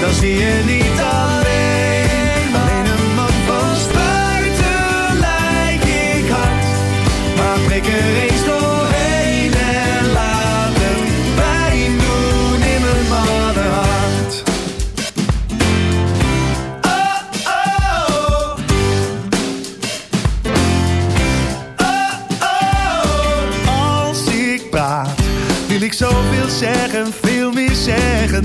dan zie je niet alleen. Alleen een man van spuiten lijk ik hard. Maar prik er eens doorheen en laat het pijn doen in mijn mannenhart. Oh, oh. Oh, Als ik praat, wil ik zoveel zeggen, veel meer zeggen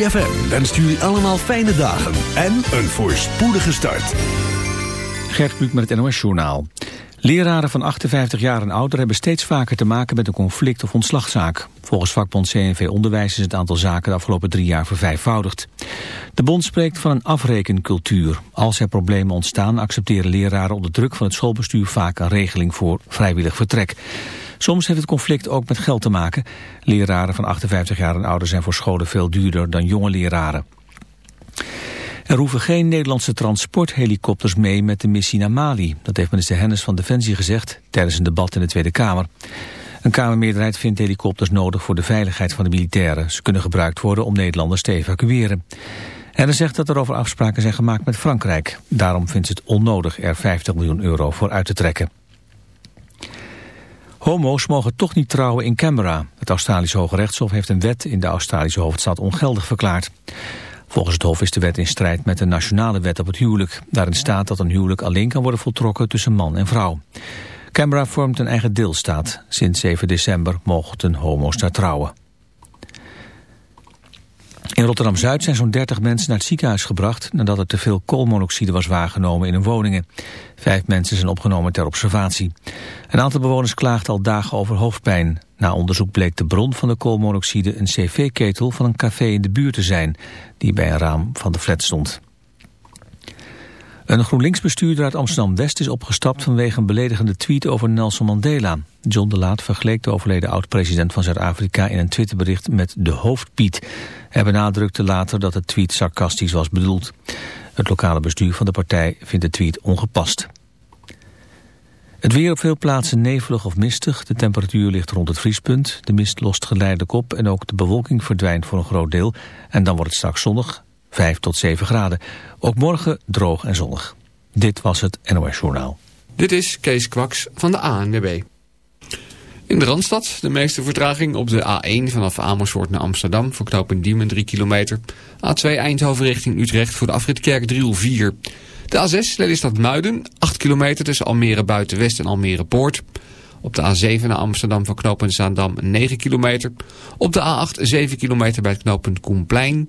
ZFM wenst jullie allemaal fijne dagen en een voorspoedige start. Gert Kluk met het NOS-journaal. Leraren van 58 jaar en ouder hebben steeds vaker te maken met een conflict of ontslagzaak. Volgens vakbond CNV Onderwijs is het aantal zaken de afgelopen drie jaar vervijfvoudigd. De bond spreekt van een afrekencultuur. Als er problemen ontstaan accepteren leraren onder druk van het schoolbestuur vaak een regeling voor vrijwillig vertrek. Soms heeft het conflict ook met geld te maken. Leraren van 58 jaar en ouder zijn voor scholen veel duurder dan jonge leraren. Er hoeven geen Nederlandse transporthelikopters mee met de missie naar Mali. Dat heeft minister Hennis van Defensie gezegd tijdens een debat in de Tweede Kamer. Een Kamermeerderheid vindt helikopters nodig voor de veiligheid van de militairen. Ze kunnen gebruikt worden om Nederlanders te evacueren. Hennis zegt dat er over afspraken zijn gemaakt met Frankrijk. Daarom vindt ze het onnodig er 50 miljoen euro voor uit te trekken. Homo's mogen toch niet trouwen in Canberra. Het Australische Hoge Rechtshof heeft een wet in de Australische hoofdstad ongeldig verklaard. Volgens het Hof is de wet in strijd met de nationale wet op het huwelijk. Daarin staat dat een huwelijk alleen kan worden voltrokken tussen man en vrouw. Canberra vormt een eigen deelstaat. Sinds 7 december mochten homo's daar trouwen. In Rotterdam-Zuid zijn zo'n 30 mensen naar het ziekenhuis gebracht... nadat er te veel koolmonoxide was waargenomen in hun woningen. Vijf mensen zijn opgenomen ter observatie. Een aantal bewoners klaagt al dagen over hoofdpijn. Na onderzoek bleek de bron van de koolmonoxide een cv-ketel van een café in de buurt te zijn... die bij een raam van de flat stond. Een GroenLinks-bestuurder uit Amsterdam-West is opgestapt vanwege een beledigende tweet over Nelson Mandela. John de Laat vergeleek de overleden oud-president van Zuid-Afrika in een Twitterbericht met de hoofdpiet. Hij benadrukte later dat de tweet sarcastisch was bedoeld. Het lokale bestuur van de partij vindt de tweet ongepast. Het weer op veel plaatsen nevelig of mistig. De temperatuur ligt rond het vriespunt. De mist lost geleidelijk op en ook de bewolking verdwijnt voor een groot deel. En dan wordt het straks zonnig, 5 tot 7 graden. Ook morgen droog en zonnig. Dit was het NOS Journaal. Dit is Kees Kwaks van de ANWB. In de Randstad de meeste vertraging op de A1 vanaf Amersfoort naar Amsterdam... voor knooppunt Diemen 3 kilometer. A2 Eindhoven richting Utrecht voor de afrit Kerkdriel 4. De A6 Lelystad Muiden 8 kilometer tussen Almere Buitenwest en Almere Poort. Op de A7 naar Amsterdam voor knooppunt Zaandam 9 kilometer. Op de A8 7 kilometer bij het knooppunt Koenplein.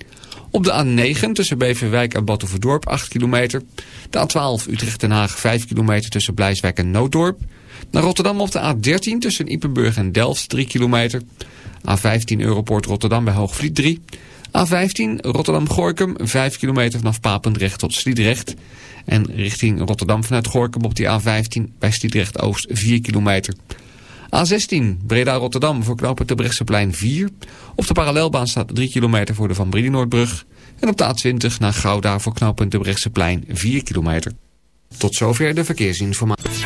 Op de A9 tussen Beverwijk en Battenverdorp 8 kilometer. De A12 Utrecht-Den Haag 5 kilometer tussen Blijswijk en Nooddorp. Naar Rotterdam op de A13 tussen Ippenburg en Delft 3 kilometer. A15 Europoort Rotterdam bij Hoogvliet 3. A15 Rotterdam-Gorkum 5 kilometer vanaf Papendrecht tot Sliedrecht. En richting Rotterdam vanuit Gorkum op die A15 bij Sliedrecht-Oost 4 kilometer. A16 Breda-Rotterdam voor knopen te Brechtseplein 4. Op de parallelbaan staat 3 kilometer voor de Van Briedenoordbrug. En op de A20 naar Gouda voor knooppunt de Brechtseplein 4 kilometer. Tot zover de verkeersinformatie.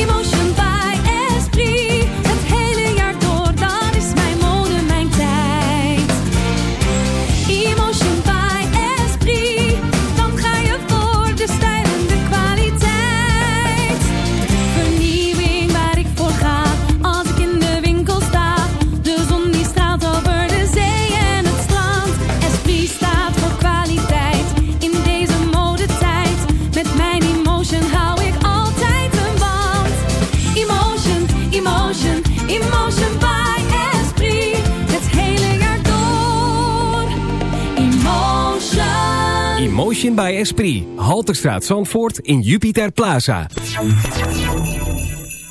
Emotion by Esprit. Halterstraat Zandvoort in Jupiter Plaza.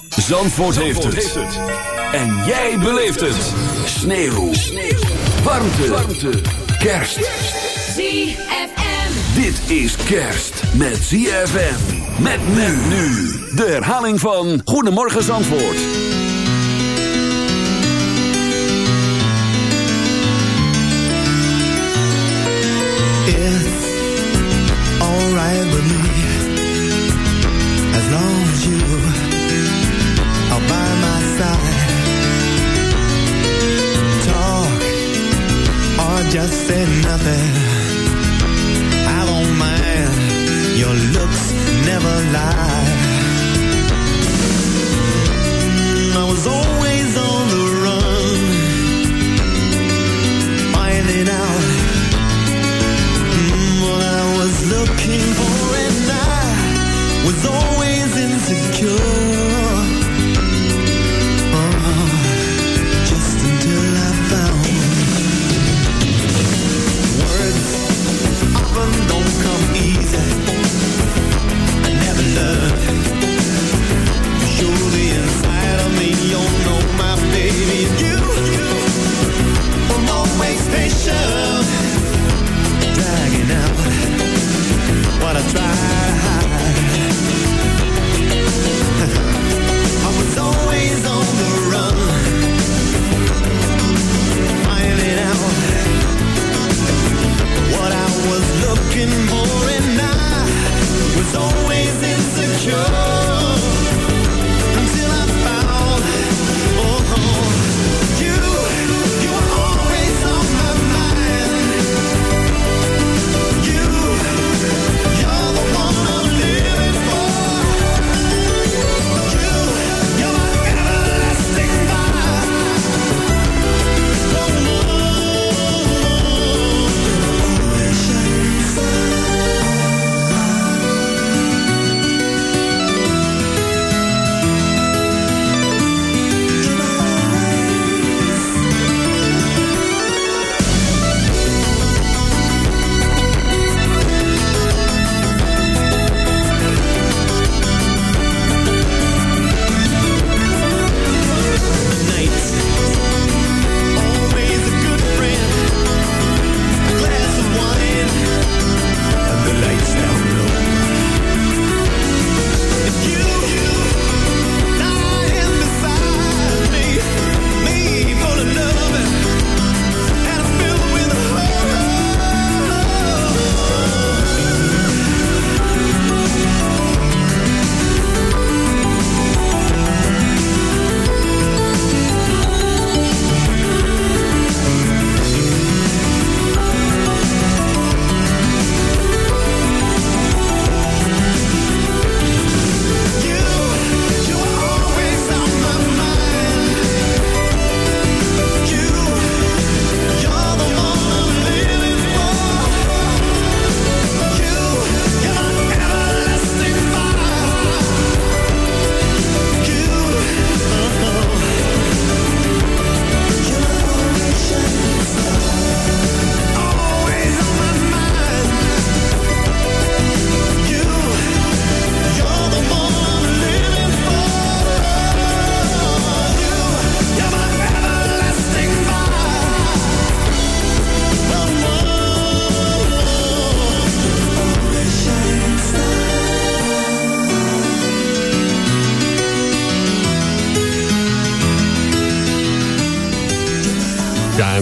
Zandvoort, heeft, het. En jij beleeft het. Sneeuw. Warmte. Warmte. Kerst. ZFM. Dit is kerst met ZFM. Met men nu. De herhaling van Goedemorgen Zandvoort. It's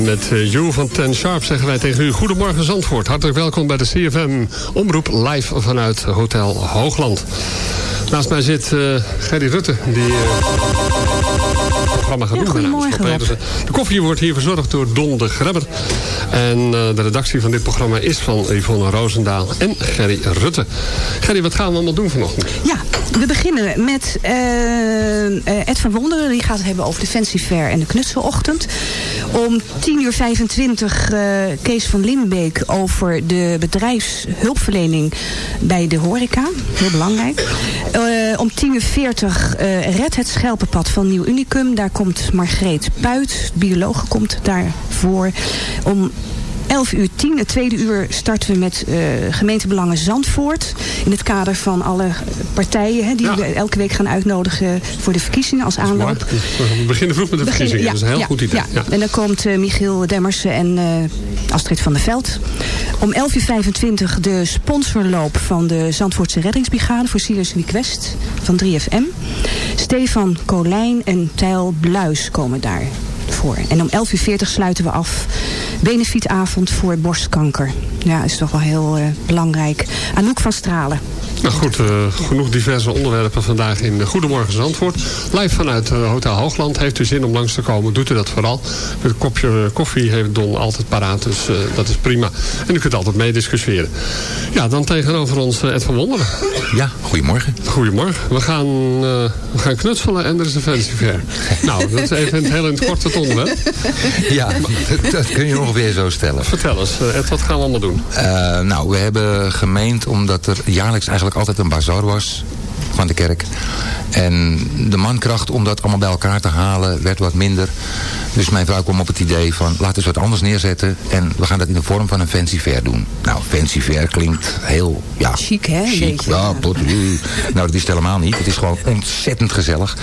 met uh, Jo van Ten Sharp zeggen wij tegen u... Goedemorgen Zandvoort. Hartelijk welkom bij de CFM Omroep live vanuit Hotel Hoogland. Naast mij zit uh, Gerry Rutte, die... Uh, programma ja. Goedemorgen, De koffie wordt hier verzorgd door Don de Grebber. En uh, de redactie van dit programma is van Yvonne Roosendaal en Gerry Rutte. Gerry, wat gaan we allemaal doen vanochtend? Ja, we beginnen met uh, Ed van Wonderen. Die gaat het hebben over de Fancy Fair en de knutselochtend. Om 10 uur 25 uh, Kees van Limbeek over de bedrijfshulpverlening bij de horeca. Heel belangrijk. Uh, om 10 uur 40 uh, Red het Schelpenpad van Nieuw Unicum. Daar komt Margreet Puit, biologe komt daarvoor. Om 11 uur 10, het tweede uur, starten we met uh, gemeentebelangen Zandvoort. In het kader van alle partijen hè, die ja. we elke week gaan uitnodigen voor de verkiezingen als aanloop. We beginnen vroeg met de verkiezingen, ja, dat is een heel ja, goed idee. Ja. En dan komt uh, Michiel Demmersen en uh, Astrid van der Veld. Om 11 uur 25 de sponsorloop van de Zandvoortse reddingsbrigade voor Serious Request van 3FM. Stefan Colijn en Tijl Bluis komen daar voor. En om 11.40 uur sluiten we af. Benefietavond voor borstkanker. Ja, is toch wel heel uh, belangrijk. Anouk van Stralen. Nou goed, uh, genoeg diverse onderwerpen vandaag in Goedemorgen Zandvoort. Live vanuit uh, Hotel Hoogland. Heeft u zin om langs te komen, doet u dat vooral. Met een kopje koffie heeft Don altijd paraat, dus uh, dat is prima. En u kunt altijd meediscussiëren. Ja, dan tegenover ons Ed van Wonderen. Ja, goedemorgen. Goedemorgen. We gaan, we gaan knutselen en er is een fancy fair. nou, dat is even heel in het kort het onderwerp. Ja, dat, dat kun je ongeveer zo stellen. Vertel eens, Ed, wat gaan we allemaal doen? nou, we hebben gemeend omdat er jaarlijks eigenlijk altijd een bazaar was van de kerk. En de mankracht om dat allemaal bij elkaar te halen werd wat minder. Dus mijn vrouw kwam op het idee van laten we het wat anders neerzetten. En we gaan dat in de vorm van een fancy fair doen. Nou, fancy fair klinkt heel... Ja, chic hè? Chic, ja, pot, nou dat is het helemaal niet. Het is gewoon ontzettend gezellig.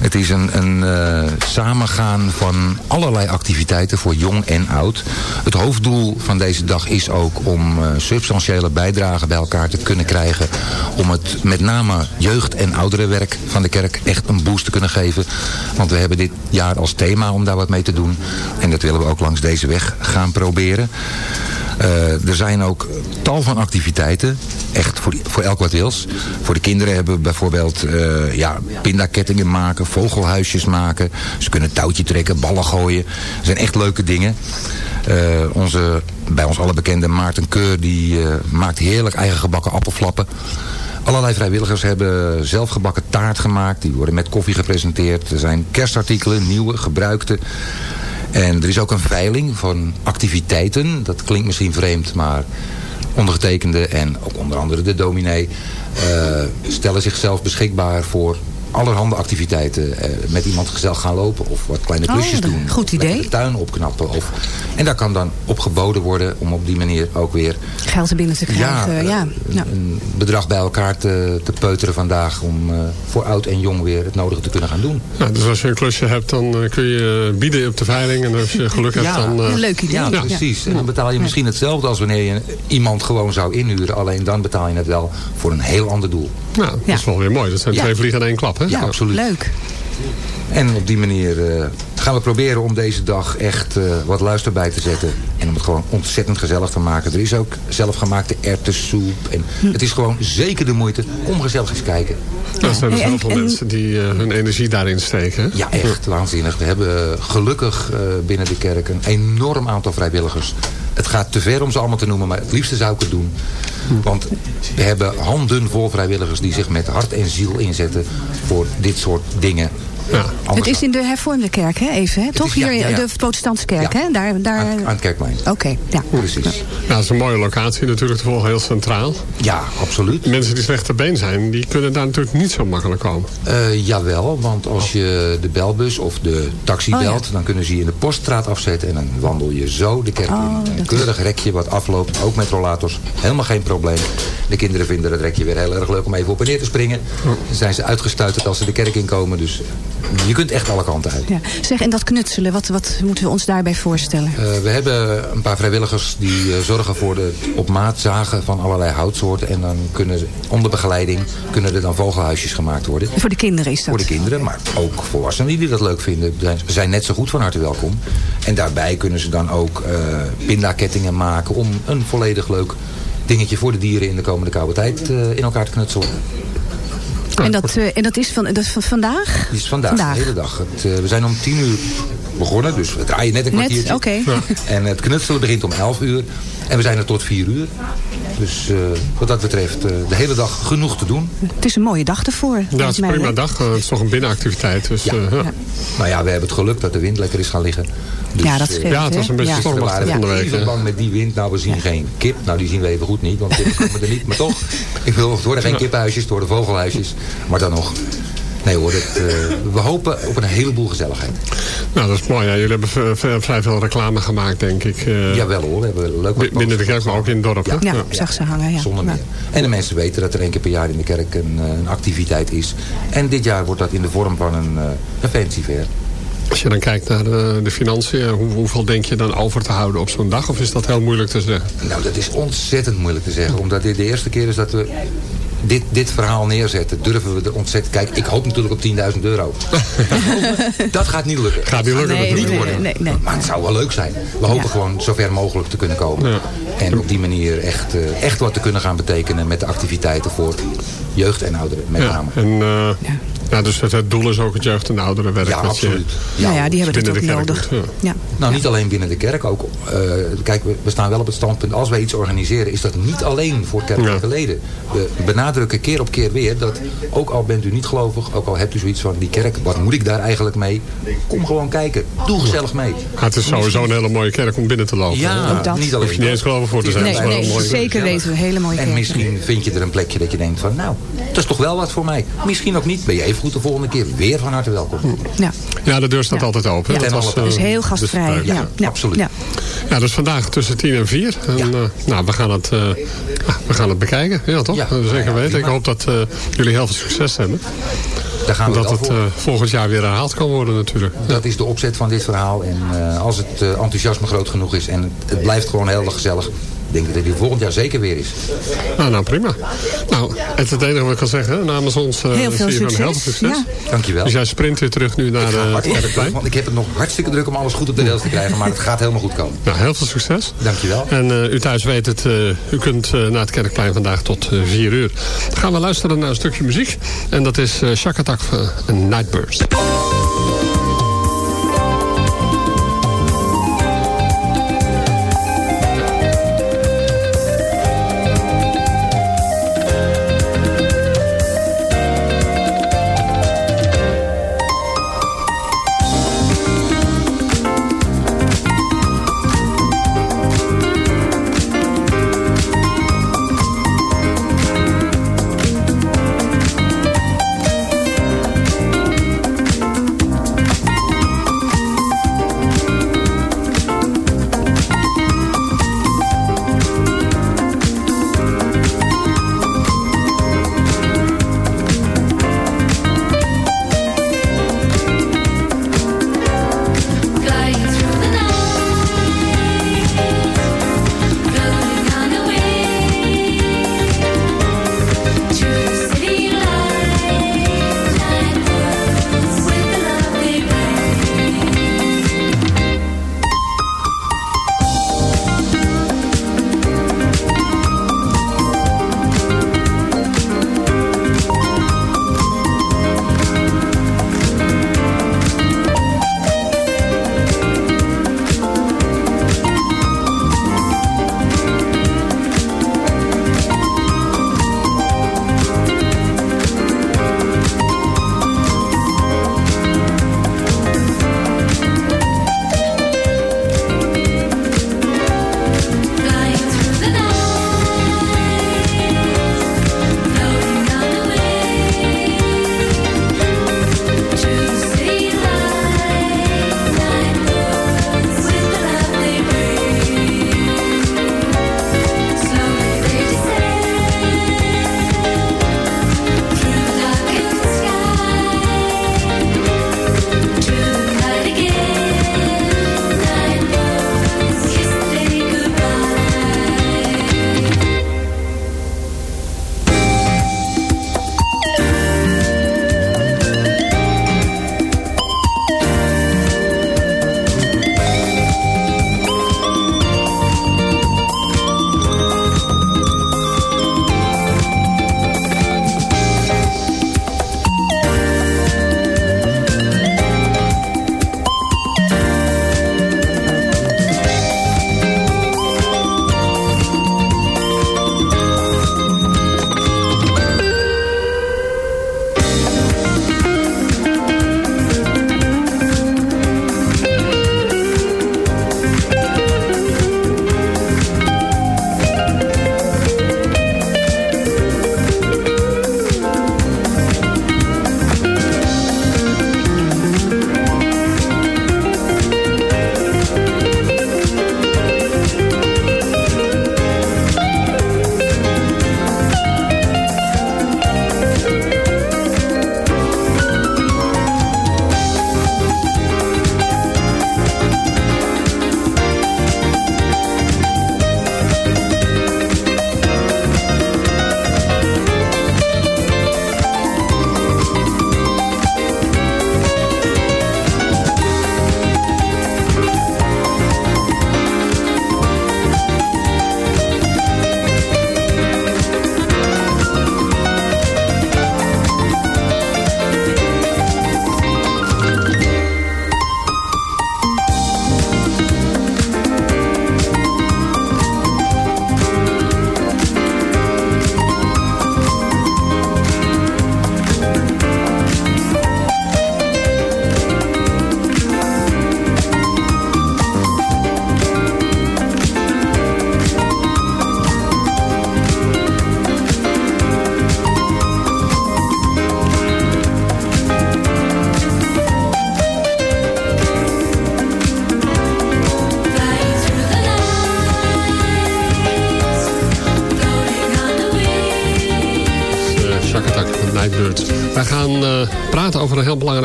Het is een, een uh, samengaan van allerlei activiteiten voor jong en oud. Het hoofddoel van deze dag is ook om uh, substantiële bijdragen bij elkaar te kunnen krijgen. Om het met name jeugd- en ouderenwerk van de kerk echt een boost te kunnen geven. Want we hebben dit jaar als thema om daar wat mee te doen. En dat willen we ook langs deze weg gaan proberen. Uh, er zijn ook tal van activiteiten. Echt voor, voor elk wat wils. Voor de kinderen hebben we bijvoorbeeld uh, ja, pindakettingen maken, vogelhuisjes maken. Ze kunnen touwtje trekken, ballen gooien. Dat zijn echt leuke dingen. Uh, onze, bij ons alle bekende Maarten Keur die maakt heerlijk eigen gebakken appelflappen. Allerlei vrijwilligers hebben zelfgebakken taart gemaakt. Die worden met koffie gepresenteerd. Er zijn kerstartikelen, nieuwe, gebruikte. En er is ook een veiling van activiteiten. Dat klinkt misschien vreemd, maar ondergetekende en ook onder andere de dominee... Uh, stellen zichzelf beschikbaar voor allerhande activiteiten. Uh, met iemand gezellig gaan lopen of wat kleine klusjes oh, doen. Goed idee. De tuin opknappen. Of, en daar kan dan op geboden worden om op die manier ook weer... Geld er binnen te krijgen, ja. ja. Een, een bedrag bij elkaar te, te peuteren vandaag om uh, voor oud en jong weer het nodige te kunnen gaan doen. Nou, dus als je een klusje hebt, dan uh, kun je bieden op de veiling. En als je geluk hebt, dan... Een leuk idee. Ja, precies. En dan betaal je misschien hetzelfde als wanneer je iemand gewoon zou inhuren. Alleen dan betaal je het wel voor een heel ander doel. Nou, dat is wel weer mooi. Dat zijn twee vliegen in één klap, hè? Ja, absoluut. Leuk. En op die manier uh, gaan we proberen om deze dag echt uh, wat luister bij te zetten. En om het gewoon ontzettend gezellig te maken. Er is ook zelfgemaakte erwtensoep. En hm. het is gewoon zeker de moeite om gezellig eens te kijken. Ja, er zijn dus heel veel en, mensen die uh, hun energie daarin steken. Hè? Ja, echt waanzinnig. We hebben gelukkig binnen de kerk een enorm aantal vrijwilligers. Het gaat te ver om ze allemaal te noemen, maar het liefste zou ik het doen. Want we hebben handen vol vrijwilligers die zich met hart en ziel inzetten voor dit soort dingen. Ja. Het is in de hervormde kerk, hè? even, hè? toch? is, ja, Hier ja, ja. de protestantse kerk, hè? Daar, daar... Aan, aan het kerkplein. Oké, okay, ja. Precies. Ja, dat is een mooie locatie natuurlijk, toch heel centraal. Ja, absoluut. Mensen die slecht te been zijn, die kunnen daar natuurlijk niet zo makkelijk komen. Uh, jawel, want als je de belbus of de taxi Oh, ja. belt... dan kunnen ze je in de poststraat afzetten... en dan wandel je zo de kerk Oh, in. Een keurig rekje wat afloopt, ook met rollators. Helemaal geen probleem. De kinderen vinden het rekje weer heel erg leuk om even op en neer te springen. Dan zijn ze uitgestuiterd als ze de kerk inkomen. Dus je kunt echt alle kanten uit. Ja. Zeg, en dat knutselen, wat, wat moeten we ons daarbij voorstellen? Eh, we hebben een paar vrijwilligers die eh, zorgen voor de op maat zagen van allerlei houtsoorten. En dan kunnen ze, onder begeleiding kunnen er dan vogelhuisjes gemaakt worden. Voor de kinderen is dat? Voor de kinderen, maar ook volwassenen die dat leuk vinden. zijn- zijn net zo goed van harte welkom. En daarbij kunnen ze dan ook eh pindakettingen maken om een volledig leuk dingetje voor de dieren in de komende koude tijd in elkaar te knutselen. En dat, eh, en dat is van, dat is van vandaag? Die is vandaag, de hele dag. Het, eh, we zijn om tien uur begonnen, dus we draaien net een Net, kwartiertje. oké. Ja. En het knutselen begint om 11 uur. En we zijn er tot 4 uur. Dus eh, wat dat betreft eh, de hele dag genoeg te doen. Het is een mooie dag ervoor. Ja, het is een prima dag. eh, Het is toch een binnenactiviteit. Dus, Ja. eh, ja. Nou ja, we hebben het geluk dat de wind lekker is gaan liggen. Dus, Ja, dat scheelt, Ja, het was een beetje stormachtig waren van de week, even hè? bang met die wind. Nou, we zien geen kip. Nou, die zien we even goed niet, want kippen komen er niet. Maar toch, ik wil, het worden geen kippenhuisjes, het worden vogelhuisjes. Maar dan nog... Nee hoor, het, eh, we hopen op een heleboel gezelligheid. Nou, dat is mooi. Ja. Jullie hebben vrij veel reclame gemaakt, denk ik. eh, Jawel hoor, we hebben leuk wat bi- Binnen de kerk, maar ook in het dorp. Ja, zag ze hangen. Ja. Zonder Ja. meer. En de mensen weten dat er één keer per jaar in de kerk een, eh, een activiteit is. En dit jaar wordt dat in de vorm van een, eh een fancy fair. Als je dan kijkt naar de, de financiën, hoe, hoeveel denk je dan over te houden op zo'n dag? Of is dat heel moeilijk te zeggen? Nou, dat is ontzettend moeilijk te zeggen. Omdat dit de eerste keer is dat we dit, dit verhaal neerzetten. Durven we er ontzettend... Kijk, ik hoop natuurlijk op 10.000 euro. dat gaat niet lukken. Gaat niet lukken Nee, niet worden. Nee, nee. Maar het zou wel leuk zijn. We hopen gewoon zo ver mogelijk te kunnen komen. En op die manier echt, eh, echt wat te kunnen gaan betekenen met de activiteiten voor jeugd en ouderen met Ja, name. en, eh, ja. dus het, het doel is ook het jeugd- en ouderenwerk. Ja, je absoluut. Nou ja, die hebben binnen ook de kerk nodig. doet, ja. Ja. Nou, niet alleen binnen de kerk. Ook, eh, kijk, we, we staan wel op het standpunt. Als wij iets organiseren, is dat niet alleen voor kerkelijke leden. We benadrukken keer op keer weer dat, ook al bent u niet gelovig, ook al hebt u zoiets van die kerk, wat moet ik daar eigenlijk mee? Kom gewoon kijken. Doe gezellig mee. Ja, het is sowieso een hele mooie kerk om binnen te lopen. Ja, Ook dat. niet alleen Hoef je niet eens gelovig voor te zijn. Nee, Het nee, zeker weten we. Hele mooie En kerk. misschien vind je er een plekje dat je denkt van, nou, dat is toch wel wat voor mij. Misschien ook niet. Ben je even goed de volgende keer weer van harte welkom. Ja. Ja, de deur staat Ja. altijd open. Ja, Dat was, Dus heel dus gastvrij. Ja, ja, absoluut. Ja. Ja, dus vandaag tussen 10 en 4. En, Ja. eh, nou, we gaan, het, eh, ah, we gaan het bekijken. Ja, toch? Ja. Zeker Ja, weten. Ik hoop dat eh, jullie heel veel succes hebben. Daar gaan we dat het volgend jaar weer herhaald kan worden natuurlijk. Dat is de opzet van dit verhaal. En eh, als het eh, enthousiasme groot genoeg is en het, het blijft gewoon heel erg gezellig, denk ik dat hij volgend jaar zeker weer is. Nou, nou prima. Nou, het, het enige wat ik kan zeggen, namens ons eh, Heel veel zie je van succes. heel veel succes. Ja. Dankjewel. Dus jij sprint weer terug nu naar Ik de hartstikke Kerkplein. want ik heb het nog hartstikke druk om alles goed op de rails te krijgen. Maar het gaat helemaal goed komen. Nou, heel veel succes. Dankjewel. En eh, u thuis weet het, eh, u kunt eh, naar het Kerkplein vandaag tot eh, 4 uur. Dan gaan we luisteren naar een stukje muziek. En dat is uh, Shakatak en Nightburst.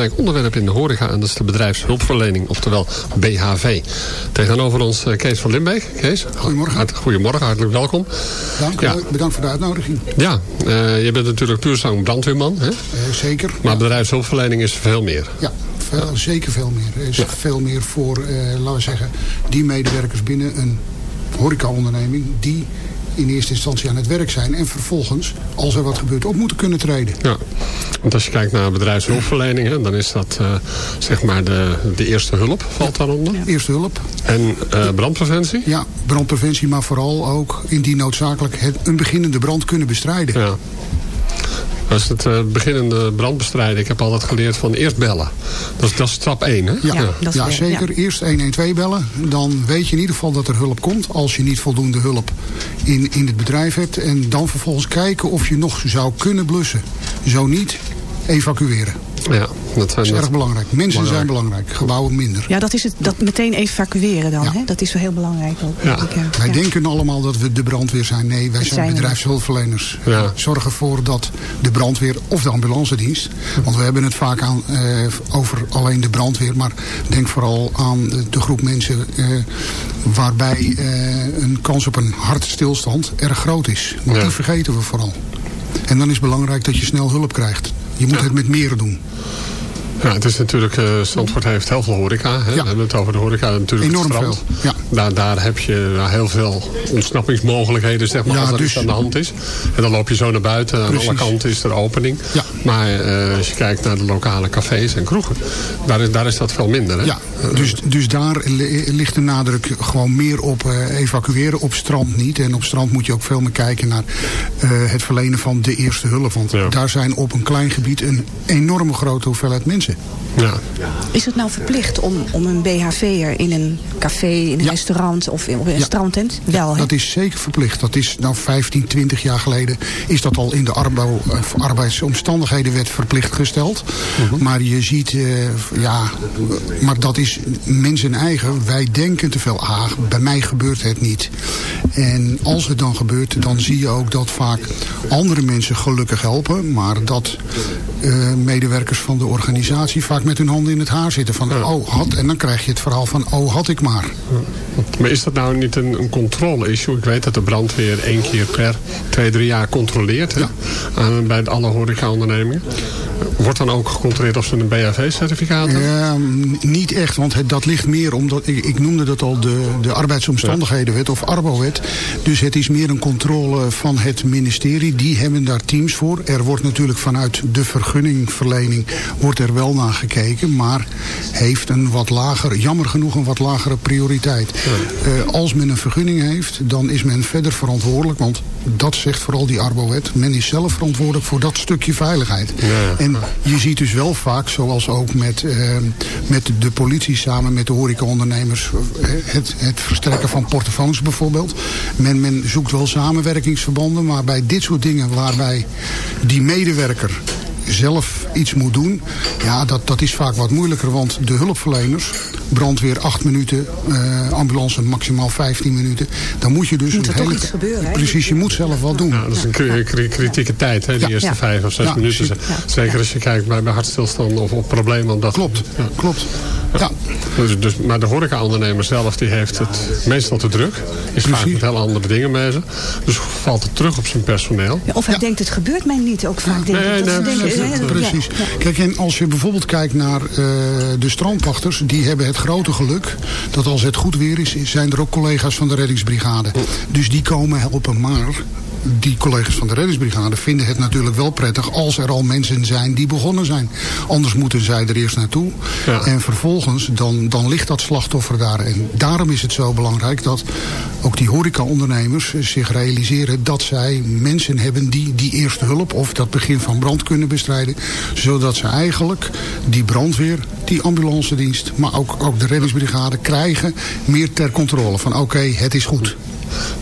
Belangrijk onderwerp in de horeca. En dat is de bedrijfshulpverlening, oftewel BHV. Tegenover ons eh, Kees van Limbeek. Kees, Goedemorgen. hart- goedemorgen, hartelijk welkom. Dank, Ja. bedankt voor de uitnodiging. Ja, eh, je bent natuurlijk puurzang brandweerman. Hè? Eh, zeker. Maar bedrijfshulpverlening is veel meer. Ja, veel, zeker veel meer. Er is veel meer voor, laten we zeggen, die medewerkers binnen een horecaonderneming die in eerste instantie aan het werk zijn en vervolgens, als er wat gebeurt, op moeten kunnen treden. Ja, want als je kijkt naar bedrijfshulpverlening, hè, dan is dat eh, zeg maar de, de eerste hulp, valt daaronder. Eerste hulp. En eh, brandpreventie? Ja, brandpreventie, maar vooral ook indien noodzakelijk het, een beginnende brand kunnen bestrijden. Ja. Dat is het eh, beginnende brandbestrijden. Ik heb altijd geleerd van eerst bellen. Dat is, dat is stap 1, hè? Ja, ja, zeker. Eerst 112 bellen. Dan weet je in ieder geval dat er hulp komt. Als je niet voldoende hulp in, in het bedrijf hebt. En dan vervolgens kijken of je nog zou kunnen blussen. Zo niet, evacueren. Ja, dat, Dat is erg belangrijk. Mensen zijn belangrijk, gebouwen minder. Ja, dat is het. Dat meteen evacueren dan. Hè? Dat is wel heel belangrijk ook. denk ik, ja. Wij Ja. denken allemaal dat we de brandweer zijn. Nee, wij Dat zijn bedrijfshulpverleners. Ja. Zorgen ervoor dat de brandweer of de ambulance dienst. Want we hebben het vaak aan, eh, over alleen de brandweer. Maar denk vooral aan de, de groep mensen eh, waarbij eh, een kans op een hartstilstand erg groot is. Want Ja. die vergeten we vooral. En dan is het belangrijk dat je snel hulp krijgt. Je moet het met meer doen. Ja, het is natuurlijk, Zandvoort heeft heel veel horeca. Hè? We hebben het over de horeca natuurlijk Enorm het strand. veel, ja. Daar, daar heb je nou, heel veel ontsnappingsmogelijkheden, zeg maar, Ja, als er dus- iets aan de hand is. En dan loop je zo naar buiten, aan Precies. alle kanten is er opening. Ja. Maar eh, als je kijkt naar de lokale cafés en kroegen, daar is, daar is dat veel minder. Hè? Ja, dus, dus daar li- ligt de nadruk gewoon meer op eh, evacueren. Op strand niet. En op strand moet je ook veel meer kijken naar eh, het verlenen van de eerste hulp. Want daar zijn op een klein gebied een enorme grote hoeveelheid mensen. Ja. Is het nou verplicht om, om een BHV'er in een café, in een restaurant of in, op een Ja. strandtent? Wel, hè? Dat is zeker verplicht. Dat is nou 15, 20 jaar geleden is dat al in de arbeids- of arbeidsomstandighedenwet verplicht gesteld. Maar je ziet, eh, ja, maar dat is mensen eigen. Wij denken te veel, ah, bij mij gebeurt het niet. En als het dan gebeurt, dan zie je ook dat vaak andere mensen gelukkig helpen. Maar dat eh, medewerkers van de organisatie vaak met hun handen in het haar zitten. Van, oh, had. En dan krijg je het verhaal van, oh, had ik maar. Maar is dat nou niet een, een controle-issue? Ik weet dat de brandweer één keer per twee, drie jaar controleert hè? Aan, bij alle dinâmica. Wordt dan ook gecontroleerd of ze een BHV-certificaat hebben? Ja, niet echt, want het, dat ligt meer omdat, ik, ik noemde dat al de, de arbeidsomstandighedenwet of Arbowet. Dus het is meer een controle van het ministerie. Die hebben daar teams voor. Er wordt natuurlijk vanuit de vergunningverlening wordt er wel naar gekeken, maar heeft een wat lager, jammer genoeg een wat lagere prioriteit. Eh, als men een vergunning heeft, dan is men verder verantwoordelijk, want dat zegt vooral die Arbowet. Men is zelf verantwoordelijk voor dat stukje veiligheid. En je ziet dus wel vaak, zoals ook met, eh, met de politie samen met de horecaondernemers, eh, het, het verstrekken van portofoons bijvoorbeeld. Men, men zoekt wel samenwerkingsverbanden, maar bij dit soort dingen waarbij die medewerker zelf iets moet doen, ja, dat, dat is vaak wat moeilijker. Want de hulpverleners, brandweer 8 minuten, eh, ambulance maximaal 15 minuten. Dan moet je dus Moet er een hele... iets gebeuren, hè? Precies, je moet zelf wat doen. Ja, dat is een kri- kri- kritieke tijd, hè, die Ja. eerste Ja. vijf of zes Ja, minuten. precies. Z- Zeker als je kijkt bij, bij hartstilstand of op problemen. Omdat, klopt, ja. klopt. Ja. Dus, dus, maar de horecaondernemer zelf die heeft het meestal te druk. Is vaak met heel andere dingen bezig. Dus valt het terug op zijn personeel. Ja, Of hij denkt, het gebeurt mij niet. Ook vaak denk Nee, ik. Dat nee, ze denken, precies. Kijk, en als je bijvoorbeeld kijkt naar eh, de strandpachters... die hebben het grote geluk dat als het goed weer is... zijn er ook collega's van de reddingsbrigade. Dus die komen helpen. Maar die collega's van de reddingsbrigade vinden het natuurlijk wel prettig... als er al mensen zijn die begonnen zijn. Anders moeten zij er eerst naartoe. En vervolgens, dan, dan ligt dat slachtoffer daar. En daarom is het zo belangrijk dat ook die horecaondernemers zich realiseren... dat zij mensen hebben die die eerste hulp of dat begin van brand kunnen bestrijden. Zodat ze eigenlijk die brandweer, die ambulance dienst... maar ook, ook de reddingsbrigade krijgen meer ter controle. Van oké, het is goed.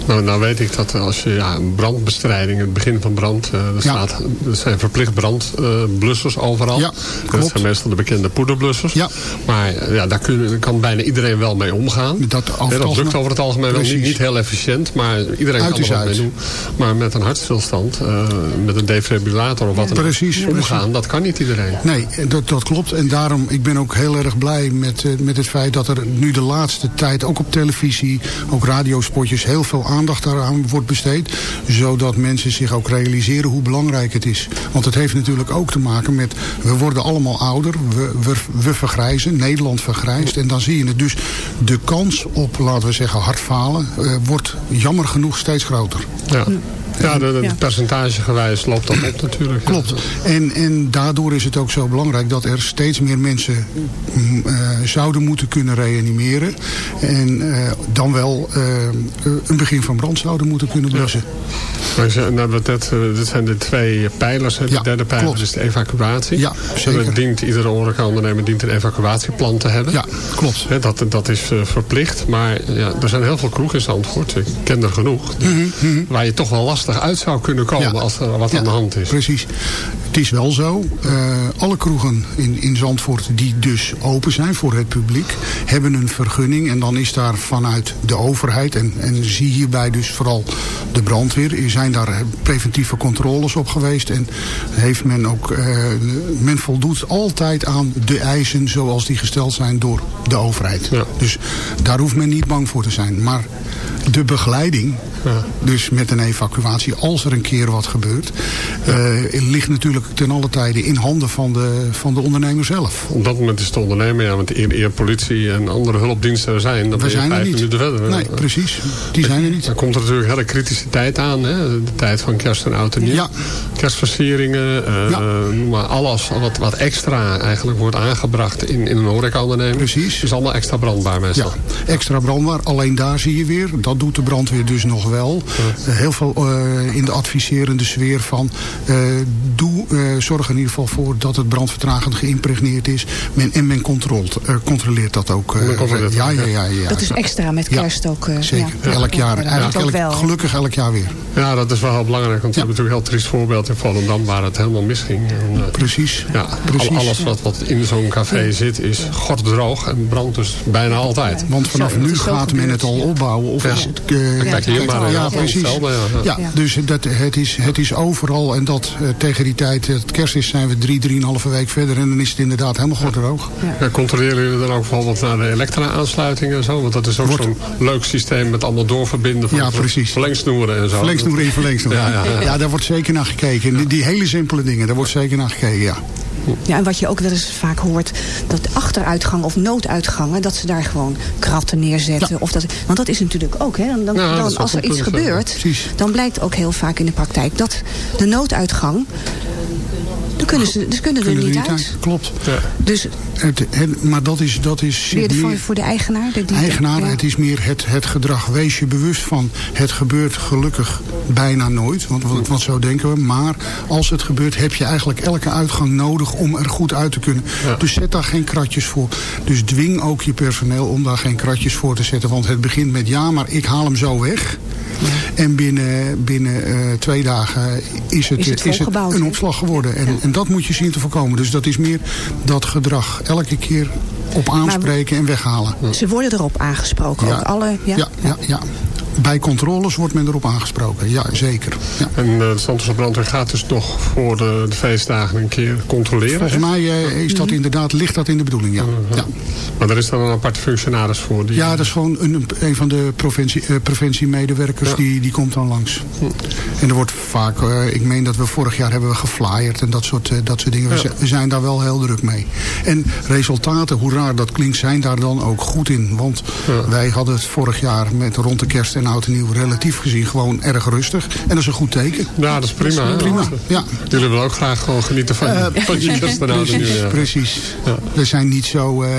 Nou, nou weet ik dat als je ja, brandbestrijding, het begin van brand, eh, er, staat, er zijn verplicht brandblussers overal. Ja, dat zijn meestal de bekende poederblussers. Ja. Maar eh, ja, daar kun, kan bijna iedereen wel mee omgaan. Dat, Ja, dat lukt over het algemeen wel niet, heel efficiënt, maar iedereen Uit kan er is wat mee uit. doen. Maar met een hartstilstand, eh, met een defibrillator of wat dan ook, Precies, omgaan, precies. dat kan niet iedereen. Nee, dat, dat klopt. En daarom, ik ben ook heel erg blij met, eh, met het feit dat er nu de laatste tijd, ook op televisie, ook radiospotjes, heel veel aandacht daaraan wordt besteed. Zodat mensen zich ook realiseren hoe belangrijk het is. Want het heeft natuurlijk ook te maken met, we worden allemaal ouder, we, we, we vergrijzen, Nederland vergrijst. En dan zie je het. Dus de kans op, laten we zeggen, hartfalen, eh, wordt jammer genoeg steeds groter. Ja, ja, de, de- Ja. percentagegewijs loopt dat op natuurlijk. Klopt. En, en daardoor is het ook zo belangrijk dat er steeds meer mensen mm, eh, zouden moeten kunnen reanimeren. En eh, dan wel eh, een begin van brand zouden moeten kunnen blussen. Nou, dat, dit zijn de twee pijlers. De Ja, derde pijler klopt. is de evacuatie. Ja, zeker. Dient, iedere horecaondernemer dient een evacuatieplan te hebben. Ja, klopt. Hè, dat, dat is verplicht. Maar ja, er zijn heel veel kroegen in Zandvoort. Ik ken er genoeg. Mhm, Waar je toch wel lastig uit zou kunnen komen als er wat aan de hand is. Precies. Het is wel zo, eh, alle kroegen in, in Zandvoort die dus open zijn voor het publiek, hebben een vergunning. En dan is daar vanuit de overheid, en, en zie hierbij dus vooral de brandweer, er zijn daar preventieve controles op geweest. En heeft men ook, eh, men voldoet altijd aan de eisen zoals die gesteld zijn door de overheid. Dus daar hoeft men niet bang voor te zijn. Maar de begeleiding, dus met een evacuatie, als er een keer wat gebeurt, eh, ligt natuurlijk ten alle tijde in handen van de, van de ondernemer zelf. Op dat moment is het de ondernemer, ja, want eer, eer politie en andere hulpdiensten er zijn, dan We ben je zijn er vijf niet. minuten verder. Nee, precies. Die zijn er niet. Dan komt er natuurlijk hele kritische tijd aan, hè? de tijd van kerst en oud en nieuw. Ja. Kerstversieringen, Ja. noem maar alles wat, wat extra eigenlijk wordt aangebracht in, in een horecaonderneming. Precies. Is allemaal extra brandbaar meestal. Ja, extra brandbaar. Alleen daar zie je weer, dat doet de brandweer dus nog wel. Eh, heel veel eh, in de adviserende sfeer van... eh, doe, eh, zorg er in ieder geval voor dat het brandvertragend geïmpregneerd is. Men, en men controleert, eh, controleert dat ook. eh, controleert ja, dat, ja, ja. ja, ja. Dat is extra met Ja, kerst ook. eh, Zeker, ja. elk jaar. Eigenlijk elk- wel. gelukkig elk jaar weer. Ja, dat is wel heel belangrijk, want we hebben natuurlijk een heel triest voorbeeld in Volendam waar het helemaal misging. En, eh, Precies. Ja, Precies. al- alles wat, wat in zo'n café zit is gorddroog en brandt dus bijna altijd. Want vanaf nu gaat men het al opbouwen. Of Ja. is het, eh, ja, ja, precies. hetzelfde, ja. Dus dat, het, is, het is overal. En dat eh, tegen die tijd, het kerst is, zijn we drie, drieënhalve week verder. En dan is het inderdaad helemaal gorddroog. Ja, controleren jullie dan ook bijvoorbeeld naar de elektra-aansluitingen en zo? Want dat is ook zo'n leuk systeem met allemaal doorverbinden van Ja, precies. verlengsnoeren en zo. Verlengsnoeren in verlengsnoeren. Ja, Ja, ja, ja. daar wordt zeker naar gekeken. En Die, die hele simpele dingen, daar wordt zeker naar gekeken, ja. Ja, en wat je ook wel eens vaak hoort, dat achteruitgangen of nooduitgangen, dat ze daar gewoon kratten neerzetten. Of dat, want dat is natuurlijk ook, hè, dan, dan, Ja, als er iets gebeurt, dan blijkt ook heel vaak in de praktijk dat de nooduitgang, dan kunnen ze, dus kunnen er Kunnen niet er uit. Klopt. Dus Het, het- maar dat is, dat is weer de, voor, meer- voor de eigenaar? De, die, eigenaar. ja. Het is meer het, het gedrag. Wees je bewust van. Het gebeurt gelukkig bijna nooit. Want, want, want zo denken we. Maar als het gebeurt heb je eigenlijk elke uitgang nodig om er goed uit te kunnen. Dus zet daar geen kratjes voor. Dus dwing ook je personeel om daar geen kratjes voor te zetten. Want het begint met ja, maar ik haal hem zo weg. En binnen, binnen eh, twee dagen is het, Is het een opslag geworden. En, en dat moet je zien te voorkomen. Dus dat is meer dat gedrag elke keer op aanspreken en weghalen. Ze worden erop aangesproken, Ja. ook alle... Ja? Ja, ja, ja. Bij controles wordt men erop aangesproken. Ja, zeker. Ja. En eh, de Zandvoortse brandweer gaat dus nog voor de, de feestdagen een keer controleren. Volgens mij eh, is dat inderdaad, ligt dat in de bedoeling, ja. ja. Maar er is dan een aparte functionaris voor. Die, Ja, dat is gewoon een, een van de provincie, eh, preventiemedewerkers, die, die komt dan langs. En er wordt vaak, ik meen dat we vorig jaar hebben we geflyerd en dat soort, dat soort dingen. Ja. we zijn daar wel heel druk mee. En resultaten, hoe raar dat klinkt, zijn daar dan ook goed in. Want wij hadden het vorig jaar met rond de kerst en oud en nieuw relatief gezien gewoon erg rustig. En dat is een goed teken. Ja, dat is prima. Prima, ja. Jullie willen ook graag gewoon genieten van, van je kerst en oud en nieuw, Precies, ja. precies. We zijn niet zo eh,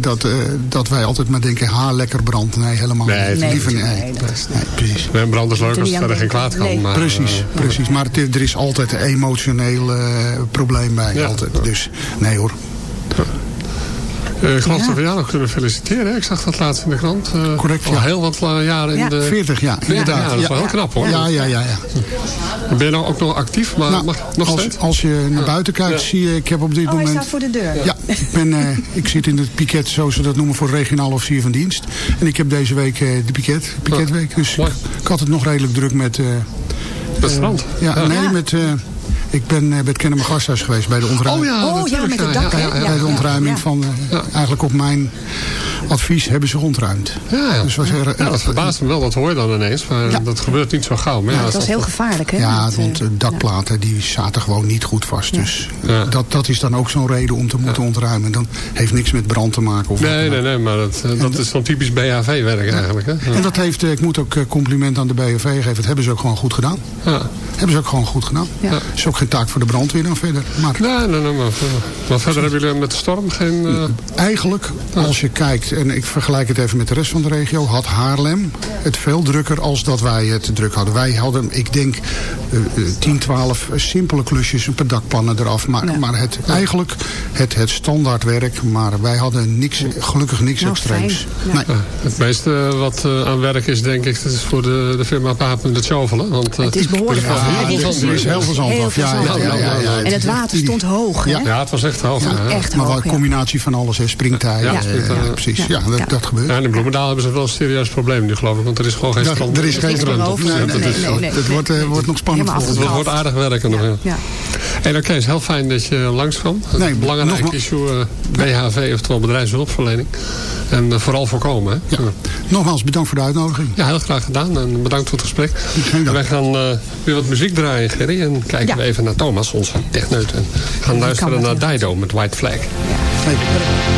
dat, eh, dat wij altijd maar denken, ha, lekker brand. Nee, helemaal Nee, niet. nee, Liever nee. nee, Nee, precies. Nee, brand is leuk als het verder geen kwaad kan. Maar, precies, precies. Maar het, er is altijd een emotioneel probleem bij. Ja. Altijd. Dus nee hoor. Eh, ik geloof Ja. dat we jou nog kunnen feliciteren. hè? Ik zag dat laatst in de krant. Eh, Correct, Al ja. heel wat eh, jaren in Ja. de... 40 jaar, 40 inderdaad. jaar, dat is Ja. wel heel knap hoor. Ja, ja, ja. ja. Ben je nou ook nog actief, maar Nou, mag, nog als, steeds? als je naar buiten kijkt, zie je, ik heb op dit Oh, hij moment... staat voor de deur. Ja, ik, ben, eh, ik zit in het piket, zoals ze dat noemen, voor regionaal officier van dienst. En ik heb deze week eh, de piket, piketweek. Dus ik, ik had het nog redelijk druk met... eh, Met strand? Ja, Ja. nee, met... ik ben eh, bij het Kennemer Gasthuis geweest bij de ontruiming. Oh ja, Oh, ja, natuurlijk, met het dak, hè? Ja, bij de ontruiming ja. van... eh, Eigenlijk op mijn advies hebben ze ontruimd. Ja, ja. Dus was er, Ja, dat verbaast me wel, dat hoor je dan ineens. Maar dat gebeurt niet zo gauw. Maar ja, dat als was heel gevaarlijk, hè? Ja, Dat, eh, want de dakplaten die zaten gewoon niet goed vast. Dus dat, dat is dan ook zo'n reden om te moeten ontruimen. Dan heeft niks met brand te maken. Of Nee, nee, nee, maar dat, eh, dat is zo'n typisch BHV-werk eigenlijk. Hè? Ja. En dat heeft, eh, ik moet ook eh, compliment aan de BFV geven. Dat hebben ze ook gewoon goed gedaan. Ja. Hebben ze ook gewoon goed gedaan. Ja. is ook geen taak voor de brandweer dan verder. Maar Nee, nee, nee, maar, maar verder hebben jullie met de storm geen... eh, eigenlijk, als je kijkt, en ik vergelijk het even met de rest van de regio, had Haarlem het veel drukker als dat wij het druk hadden. Wij hadden, ik denk, eh, eh, 10, 12 simpele klusjes, een paar dakpannen eraf. Maar, maar het, eigenlijk het, het standaardwerk, maar wij hadden niks, gelukkig niks Nou, extreems. Ja. Nee. Ja, het meeste wat eh, aan werk is, denk ik, dat is voor de, de firma Papen het shovelen. Want, eh, Het is behoorlijk veel heel zand. veel zand. Er is heel veel zand Heel af. Ja, ja, ja, ja, ja. En het water stond hoog, hè? Ja. Ja, het was echt hoog. Ja, ja. Maar wel een ja. combinatie van alles, hè. springtij. Ja, eh, ja, ja. Precies. Ja. Ja, dat, Ja. dat gebeurt. Ja, en in Bloemendaal hebben ze wel een serieus probleem nu, geloof ik. Want er is gewoon geen Ja, strand. er is geen strand. Nee, Nee, dat nee, is- nee, nee. dat wordt, eh, wordt nog spannend Helemaal voor ons. Het wordt aardig werken nog. Ja. Ja. En oké, het is heel fijn dat je langs kwam. Nee, belangrijk nogma- issue eh, BHV, oftewel bedrijfshulpverlening. En eh, vooral voorkomen. Hè? Ja. Nogmaals bedankt voor de uitnodiging. Ja, heel graag gedaan. En bedankt voor het gesprek. Geen dank. Wij gaan eh, weer wat muziek draaien, Gerry. En kijken Ja. we even naar Thomas, onze techneut. En gaan luisteren naar Dido met White Flag. I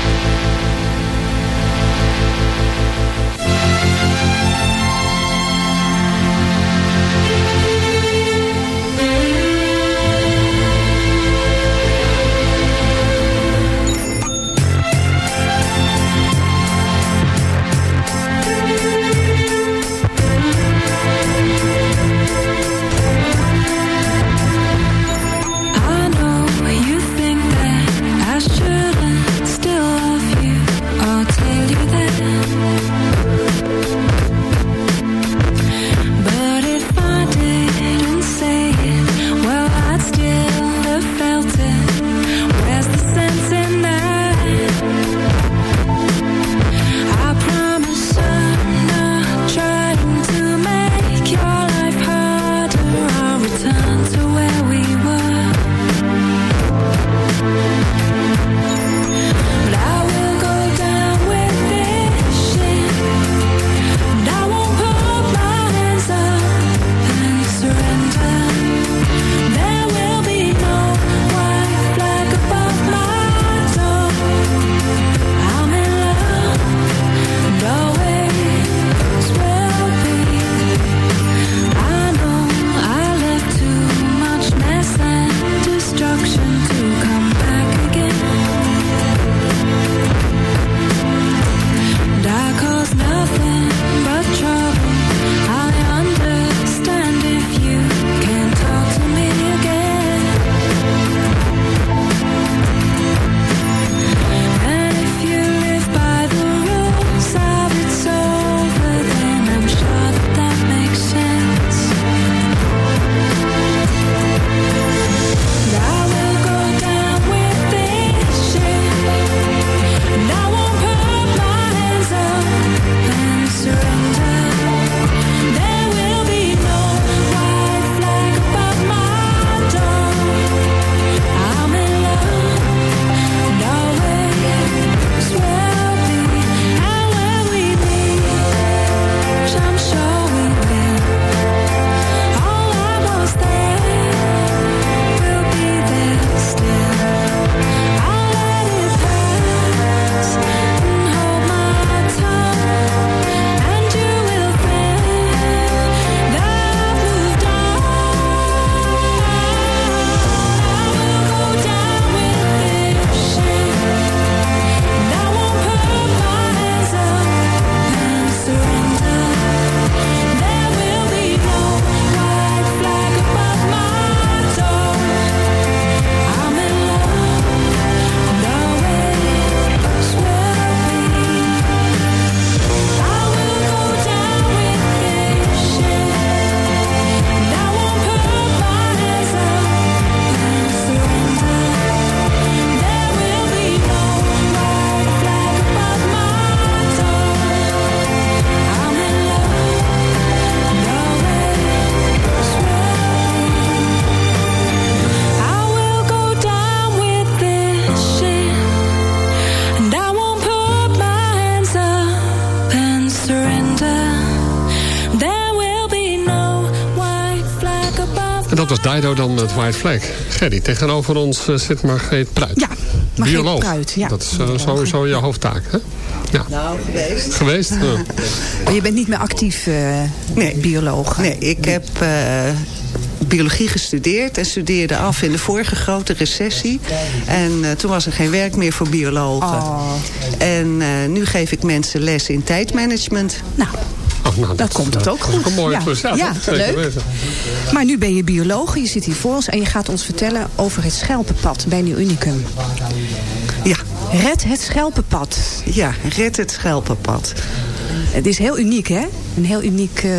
Dido dan met White Flag. Gerry, tegenover ons eh, zit Margreet Pruit. Ja, Margreet Bioloog. Pruit, ja. Dat is eh, sowieso je hoofdtaak, hè? Ja. Nou, geweest. Geweest? Ja. Je bent niet meer actief eh, bioloog. Nee, ik heb eh, biologie gestudeerd en studeerde af in de vorige grote recessie. En eh, toen was er geen werk meer voor biologen. Oh. En eh, nu geef ik mensen les in tijdmanagement. Nou, Oh, nou, dat komt het ook dat is goed. een mooie Ja. Ja, leuk. weten. Maar nu ben je bioloog, je zit hier voor ons... en je gaat ons vertellen over het schelpenpad bij Nieuw Unicum. Ja. Red het schelpenpad. Ja, red het schelpenpad. Het is heel uniek, hè? Een heel uniek eh,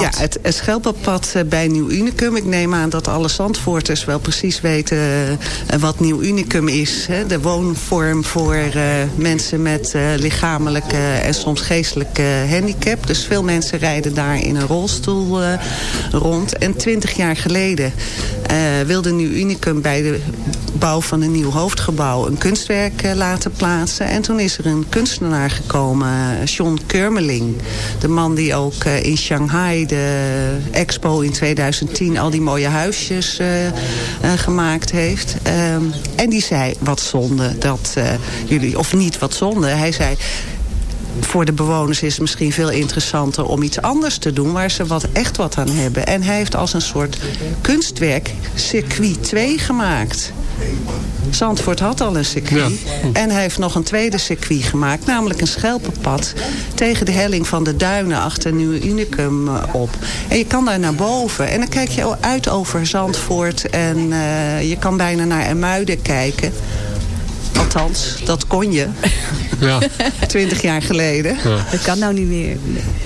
Ja, het, het Schelpenpad eh, bij Nieuw Unicum. Ik neem aan dat alle Zandvoorters wel precies weten eh, wat Nieuw Unicum is. Hè? De woonvorm voor eh, mensen met lichamelijke en soms geestelijke handicap. Dus veel mensen rijden daar in een rolstoel rond. En twintig jaar geleden wilde Nieuw Unicum bij de bouw van een nieuw hoofdgebouw een kunstwerk laten plaatsen. En toen is er een kunstenaar gekomen, John Kermeling. De man die ook in Shanghai de expo in 2010 al die mooie huisjes eh, eh, gemaakt heeft. Ehm, en die zei, wat zonde dat eh, jullie, of niet wat zonde. Hij zei, voor de bewoners is het misschien veel interessanter om iets anders te doen... waar ze wat, echt wat aan hebben. En hij heeft als een soort kunstwerk circuit 2 gemaakt. Zandvoort had al een circuit. En hij heeft nog een tweede circuit gemaakt. Namelijk een schelpenpad tegen de helling van de duinen achter Nieuw Unicum eh, op. En je kan daar naar boven. En dan kijk je uit over Zandvoort. En eh, je kan bijna naar Emuiden kijken. Althans, dat kon je. Ja. Twintig jaar geleden. Dat kan nou niet meer.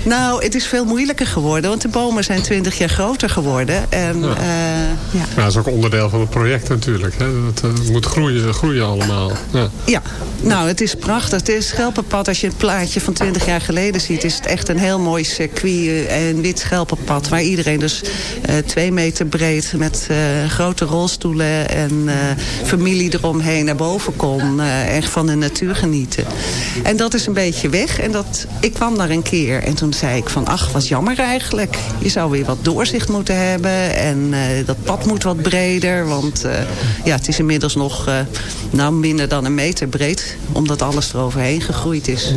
Nou, het is veel moeilijker geworden. Want de bomen zijn twintig jaar groter geworden. En, Ja. eh, Ja, dat is ook onderdeel van het project natuurlijk. Hè. Dat eh, moet groeien, groeien allemaal. Ja. Ja, nou, het is prachtig. Het is Schelpenpad. Als je het plaatje van 20 jaar geleden ziet... is het echt een heel mooi circuit. eh, Een wit Schelpenpad. Waar iedereen dus eh, twee meter breed... met eh, grote rolstoelen en eh, familie eromheen naar boven kon. Eh, echt van de natuur genieten. En dat is een beetje weg. En dat, ik kwam daar een keer en toen zei ik van... ach, wat jammer eigenlijk. Je zou weer wat doorzicht moeten hebben. En eh, dat pad moet wat breder. Want eh, ja, het is inmiddels nog eh, nou, minder dan een meter breed. Omdat alles eroverheen gegroeid is.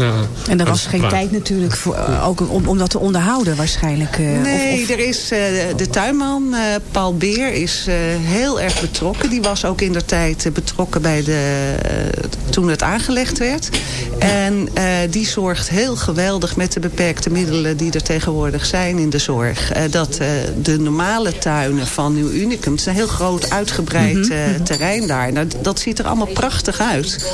En er was geen tijd natuurlijk voor, ook om, om dat te onderhouden waarschijnlijk. eh, Nee, of, of- er is eh, de tuinman, eh, Paul Beer, is eh, heel erg betrokken. Die was ook in de tijd betrokken bij de, toen het aangelegd werd. En eh, die zorgt heel geweldig met de beperkte middelen die er tegenwoordig zijn in de zorg. eh, dat eh, de normale tuinen van Nieuw Unicum, het is een heel groot uitgebreid Mhm, eh, terrein daar. Nou, dat ziet er allemaal prachtig uit.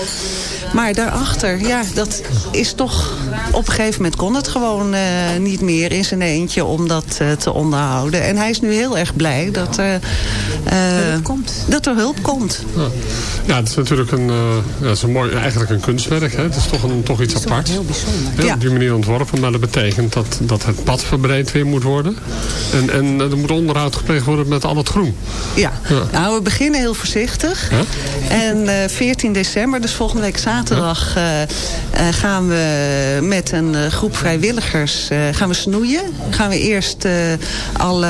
Maar daarachter, ja, dat is toch... Op een gegeven moment kon het gewoon eh, niet meer in zijn eentje om dat eh, te onderhouden. En hij is nu heel erg blij dat, er, eh, dat er hulp komt. Ja. Ja, het is natuurlijk een, eh, het is een mooi, eigenlijk een kunstwerk. Hè. Het is toch, een, toch iets apart. heel bijzonder. Ja, Ja. Op die manier ontworpen. Maar dat betekent dat, dat het pad verbreed weer moet worden. En, en er moet onderhoud gepleegd worden met al het groen. Ja, nou we beginnen heel voorzichtig. En eh 14 december, dus volgende week zaterdag, eh, eh, gaan we met een eh, groep vrijwilligers eh, gaan we snoeien. Gaan we eerst eh, alle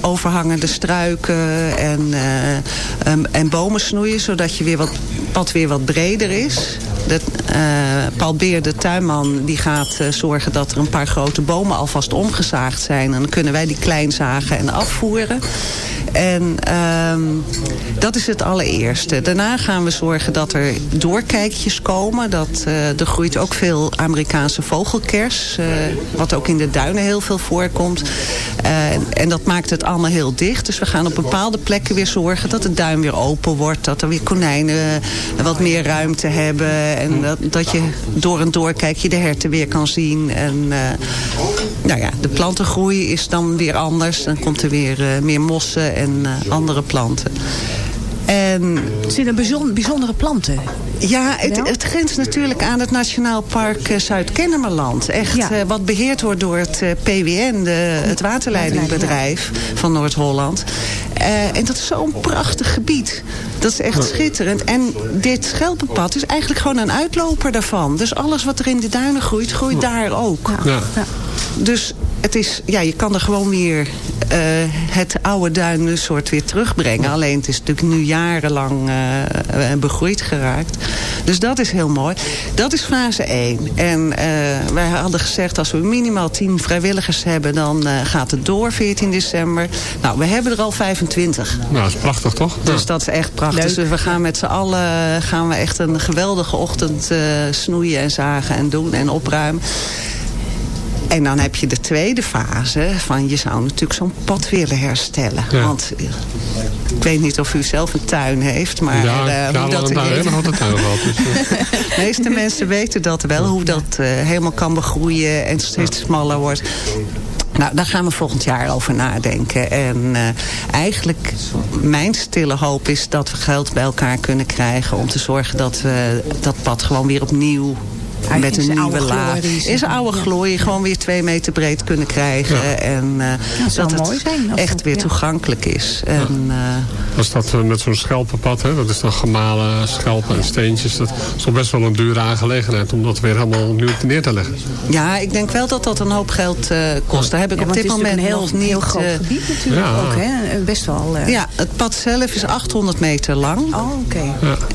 overhangende struiken en, eh, em, en bomen snoeien, zodat je weer wat, pad weer wat breder is. De, eh, Paul Beer, de tuinman, die gaat eh, zorgen dat er een paar grote bomen alvast omgezaagd zijn. En dan kunnen wij die klein zagen en afvoeren. En ehm, dat is het allereerste. Daarna gaan we zorgen dat er doorkijkjes komen. Dat, eh, er groeit ook veel Amerikaanse vogelkers. eh, wat ook in de duinen heel veel voorkomt. Eh, en dat maakt het allemaal heel dicht. Dus we gaan op bepaalde plekken weer zorgen dat de duin weer open wordt. Dat er weer konijnen wat meer ruimte hebben. En dat, dat je door een doorkijkje de herten weer kan zien. En eh, nou ja, de plantengroei is dan weer anders. Dan komt er weer eh, meer mossen en eh, andere planten. En, het zijn bijzonder, bijzondere planten. Ja, het, het grenst natuurlijk aan het Nationaal Park Zuid-Kennemerland. Echt wat beheerd wordt door het PWN, de, het waterleidingbedrijf van Noord-Holland. En dat is zo'n prachtig gebied. Dat is echt schitterend. En dit schelpenpad is eigenlijk gewoon een uitloper daarvan. Dus alles wat er in de duinen groeit, groeit daar ook. Ja. Dus het is, ja, je kan er gewoon weer eh, het oude duin soort weer terugbrengen. Alleen het is natuurlijk nu jarenlang eh, eh, begroeid geraakt. Dus dat is heel mooi. Dat is fase 1. En eh, wij hadden gezegd als we minimaal 10 vrijwilligers hebben... dan eh, gaat het door 14 december. Nou, we hebben er al 25. Nou, dat is prachtig toch? Dus dat is echt prachtig. Dus we gaan met z'n allen gaan we echt een geweldige ochtend eh, snoeien en zagen en doen en opruimen. En dan heb je de tweede fase van je zou natuurlijk zo'n pad willen herstellen. Ja. Want eh, ik weet niet of u zelf een tuin heeft, maar ja, ja, hoe dat tuin, helemaal de tuin gehad. Dus, eh, de meeste mensen weten dat wel, hoe dat helemaal kan begroeien en steeds smaller wordt. Nou, daar gaan we volgend jaar over nadenken. En eigenlijk, mijn stille hoop is dat we geld bij elkaar kunnen krijgen... om te zorgen dat we dat pad gewoon weer opnieuw Met in een zijn nieuwe laag. een maar. oude Ja. glorie gewoon weer twee meter breed kunnen krijgen. En eh, dat zou dat mooi het zijn als echt dat- weer ja. toegankelijk is. En, eh, Als dat eh, met zo'n schelpenpad, hè, dat is dan gemalen schelpen en steentjes. Dat is toch best wel een dure aangelegenheid om dat weer helemaal opnieuw neer te leggen. ja, ik denk wel dat dat een hoop geld eh, kost. Daar heb ik Ja, op dit moment natuurlijk nog een niet... heel, heel groot eh, gebied natuurlijk Ja. ook. Hè? Eh, Best wel... eh, Ja, het pad zelf is 800 meter lang. Oh, oké.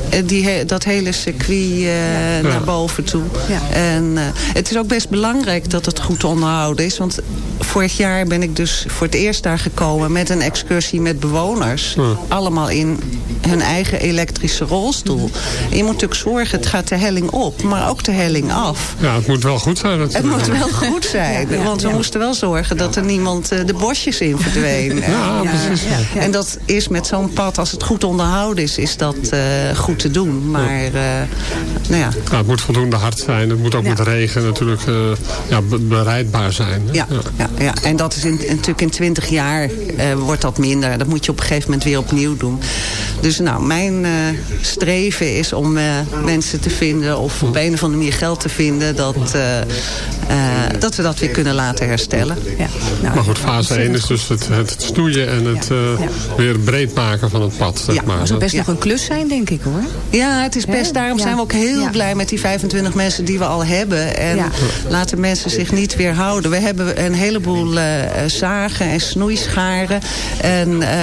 Eh, Die, dat hele circuit eh, naar boven toe. En eh, het is ook best belangrijk dat het goed onderhouden is. Want vorig jaar ben ik dus voor het eerst daar gekomen met een excursie met bewoners. Allemaal in hun eigen elektrische rolstoel. En je moet natuurlijk zorgen, het gaat de helling op, maar ook de helling af. Ja, het moet wel goed zijn Het natuurlijk. moet wel goed zijn, Ja, want we ja. moesten wel zorgen dat er niemand eh, de bosjes in verdween. Ja, precies. ja. En dat is met zo'n pad, als het goed onderhouden is, is dat eh, goed te doen. Maar, eh, nou ja, Ja, het moet voldoende hard zijn. Het moet ook Ja. met regen natuurlijk eh, ja, be- bereidbaar zijn. hè. ja, ja, en dat is in, natuurlijk in 20 jaar eh, wordt dat minder. Dat moet je op een gegeven moment weer opnieuw doen. Dus nou, mijn eh, streven is om eh, mensen te vinden of op een of andere manier geld te vinden dat, eh, dat we dat weer kunnen laten herstellen. Ja. Nou, Maar goed, fase 1 is dus het, het snoeien en het eh, weer breed maken van het pad. Zeg Ja, maar. dat zou best Ja. nog een klus zijn, denk ik hoor. Ja, het is best. Daarom Ja. zijn we ook heel Ja. blij met die 25 mensen die we al hebben. En Ja. laten mensen zich niet weerhouden. We hebben een heleboel eh, zagen en snoeischaren. En eh,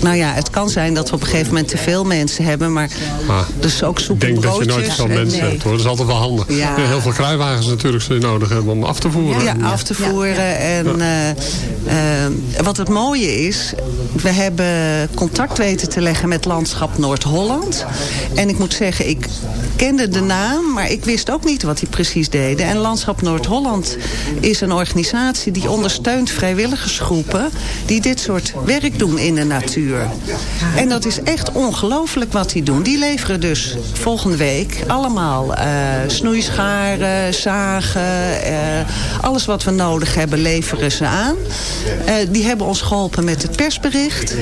nou ja, het kan zijn dat we op een gegeven moment te veel mensen hebben. Maar Maar dus ook ik soep en denk dat je nooit veel en- mensen nee. hebt hoor. Dat is altijd wel handig. Ja. Heel veel kruiwagens natuurlijk nodig hebben om af te voeren. Ja, af te voeren. En eh, eh, wat het mooie is, we hebben contact weten te leggen met Landschap Noord-Holland. En ik moet zeggen, ik kende de naam, maar ik wist ook niet wat die precies deden. En Landschap Noord-Holland is een organisatie die ondersteunt vrijwilligersgroepen die dit soort werk doen in de natuur. En dat is echt ongelooflijk wat die doen. Die leveren dus volgende week allemaal eh, snoeischaren, zagen, eh, alles wat we nodig hebben leveren ze aan. Eh, die hebben ons geholpen met het persbericht.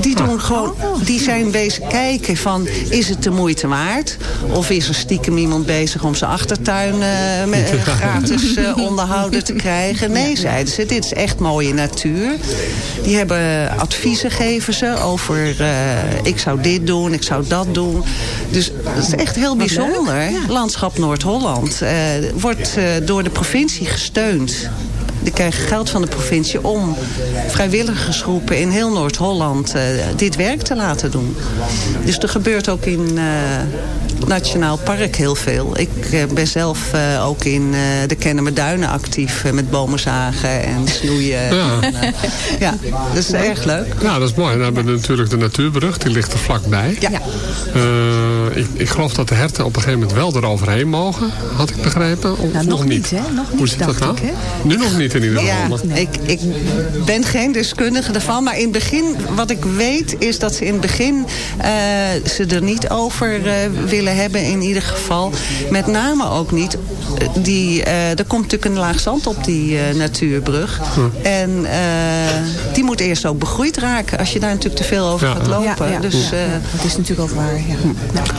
Die doen gewoon, die zijn bezig kijken van is het de moeite waard? Of is er stiekem iemand bezig om zijn achtertuin eh, met, gratis onderhouden te krijgen? Nee, zeiden ze, dit is echt mooie natuur. Die hebben adviezen geven ze over ik zou dit doen, ik zou dat doen. Dus dat is echt heel bijzonder. Landschap Noord-Holland eh, wordt eh, door de provincie gesteund. Die krijgen geld van de provincie om vrijwilligersgroepen in heel Noord-Holland eh, dit werk te laten doen. Dus er gebeurt ook in eh, Nationaal Park heel veel. Ik eh, ben zelf eh, ook in eh, de Kennemerduinen actief eh, met bomen zagen en snoeien. Ja. En, ja, dat is erg leuk. Ja, dat is mooi. Dan hebben we natuurlijk de natuurbrug, die ligt er vlakbij. Ja. Eh, ik, ik geloof dat de herten op een gegeven moment wel eroverheen mogen, had ik begrepen. Of Nou, nog niet, hè? Nog Hoe niet, zit dat nou? ik, hè? Nu nog niet in ieder geval. Ja, ik, ik ben geen deskundige daarvan. Maar in het begin, wat ik weet, is dat ze in het begin eh, ze er niet over eh, willen hebben in ieder geval. Met name ook niet. eh, Die, eh, er komt natuurlijk een laag zand op die eh, natuurbrug. En eh, die moet eerst ook begroeid raken. Als je daar natuurlijk te veel over Ja. gaat lopen. Ja, ja. Dus, Ja, eh, dat is natuurlijk ook waar.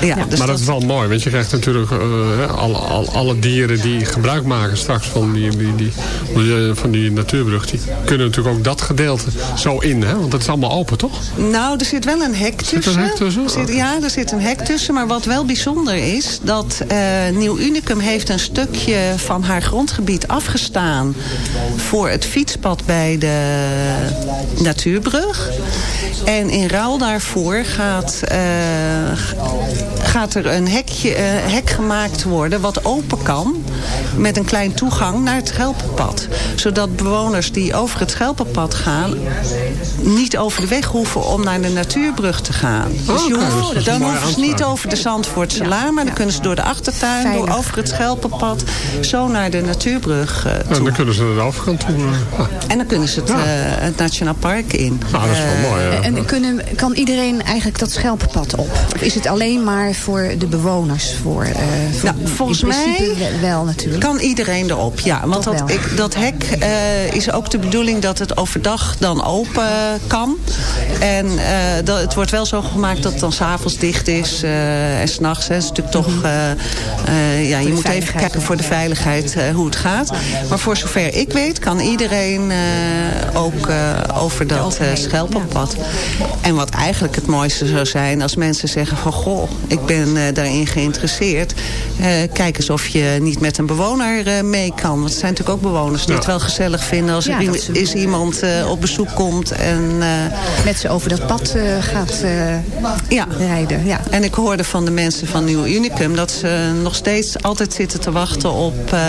Ja. Ja, dus maar dat is wel mooi, want je krijgt natuurlijk hè, alle, alle, alle dieren die gebruik maken straks van die, die, die, van die natuurbrug, die kunnen natuurlijk ook dat gedeelte zo in, hè? want dat is allemaal open, toch? Nou, er zit wel een hek er tussen. een hek tussen? Zit- ja, er zit een hek tussen. Maar wat wel bijzonder bijzonder is dat eh, Nieuw Unicum heeft een stukje van haar grondgebied afgestaan voor het fietspad bij de Natuurbrug. En in ruil daarvoor gaat, eh, gaat er een hekje, eh, hek gemaakt worden wat open kan met een klein toegang naar het Schelpenpad. Zodat bewoners die over het Schelpenpad gaan niet over de weg hoeven om naar de Natuurbrug te gaan. Dus je hoeft- is een dan hoeven ze niet over de Laan, maar dan kunnen ze door de achtertuin, door over het Schelpenpad, zo naar de Natuurbrug eh, En toe. dan kunnen ze naar de overkant toe. eh, ah. En dan kunnen ze het, Ja. eh, het Nationaal Park in. Nou, dat is wel mooi. ja. En kunnen, kan iedereen eigenlijk dat schelpenpad op? Of is het alleen maar voor de bewoners? Voor, eh, voor Nou, volgens mij we- wel natuurlijk. Kan iedereen erop, ja. Want dat, ik, dat hek eh, is ook de bedoeling dat het overdag dan open kan. En eh, dat, het wordt wel zo gemaakt dat het dan s'avonds dicht is eh, en s'nachts. Het is natuurlijk toch... eh, eh, ja, je moet even kijken voor de veiligheid eh, hoe het gaat. Maar voor zover ik weet kan iedereen eh, ook eh, over dat Schelpenpad. En wat eigenlijk het mooiste zou zijn als mensen zeggen van... goh, ik ben eh, daarin geïnteresseerd. Eh, kijk eens of je niet met een bewoner eh, mee kan. Want er zijn natuurlijk ook bewoners die het wel gezellig vinden... als er is iemand eh, op bezoek komt en... eh, Met ze over dat pad eh, gaat eh, ja. rijden. Ja. En ik hoorde van de mensen van Nieuw Unicum... dat ze nog steeds altijd zitten te wachten op eh,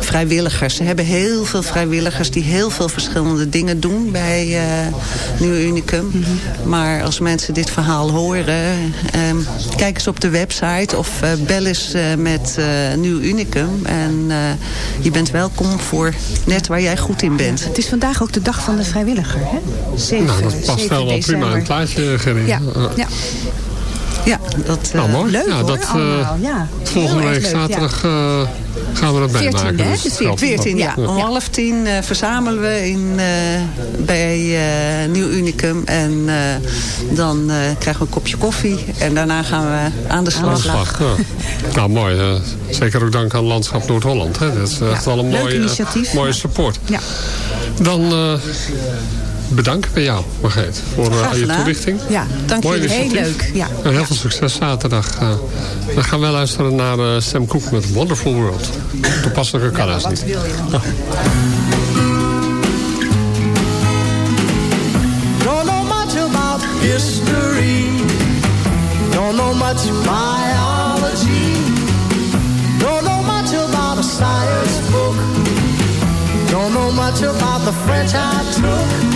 vrijwilligers. Ze hebben heel veel vrijwilligers die heel veel verschillende dingen doen bij eh, Nieuw Unicum. Maar als mensen dit verhaal horen... ehm, kijk eens op de website of eh, bel eens met eh, Nieuw Unicum. En eh, je bent welkom voor net waar jij goed in bent. Het is vandaag ook de dag van de vrijwilliger. Hè? Nou, dat past 7 wel wel prima in het plaatje, Gerry. Ja, ja. Ja, dat... Nou, mooi. Leuk ja, hoor, dat, eh. Ja. Volgende week ja. zaterdag eh, gaan we dat 14e, meemaken. hè? dus De het geldt. 14, ja. Om half tien eh, verzamelen we in, eh, bij eh, Nieuw Unicum. En eh, dan eh, krijgen we een kopje koffie. En daarna gaan we aan de Aan de slag. slag. Nou, mooi. eh, zeker ook dank aan Landschap Noord-Holland. Dat is echt wel een initiatief. mooie support. Ja. Dan bedankt bij jou, Margreet, voor eh, Graag al je gedaan. toelichting. Ja, dank Mooi jullie. Heel leuk, ja. En heel veel succes zaterdag. eh. we gaan wel luisteren naar eh, Sam Cooke met Wonderful World. Toepasselijker kan hij niet. Don't know much about history. Don't know much biology. Don't know much about a science book. Don't know much about the French I took.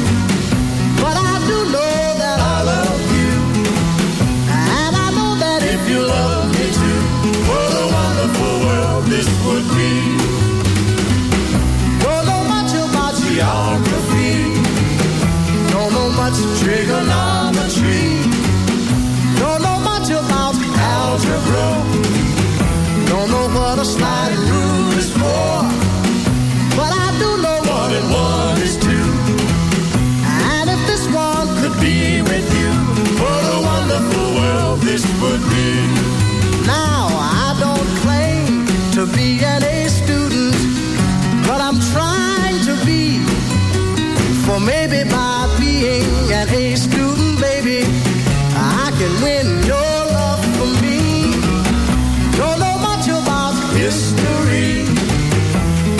Maybe by being an A student, baby, I can win your love for me. Don't know much about history.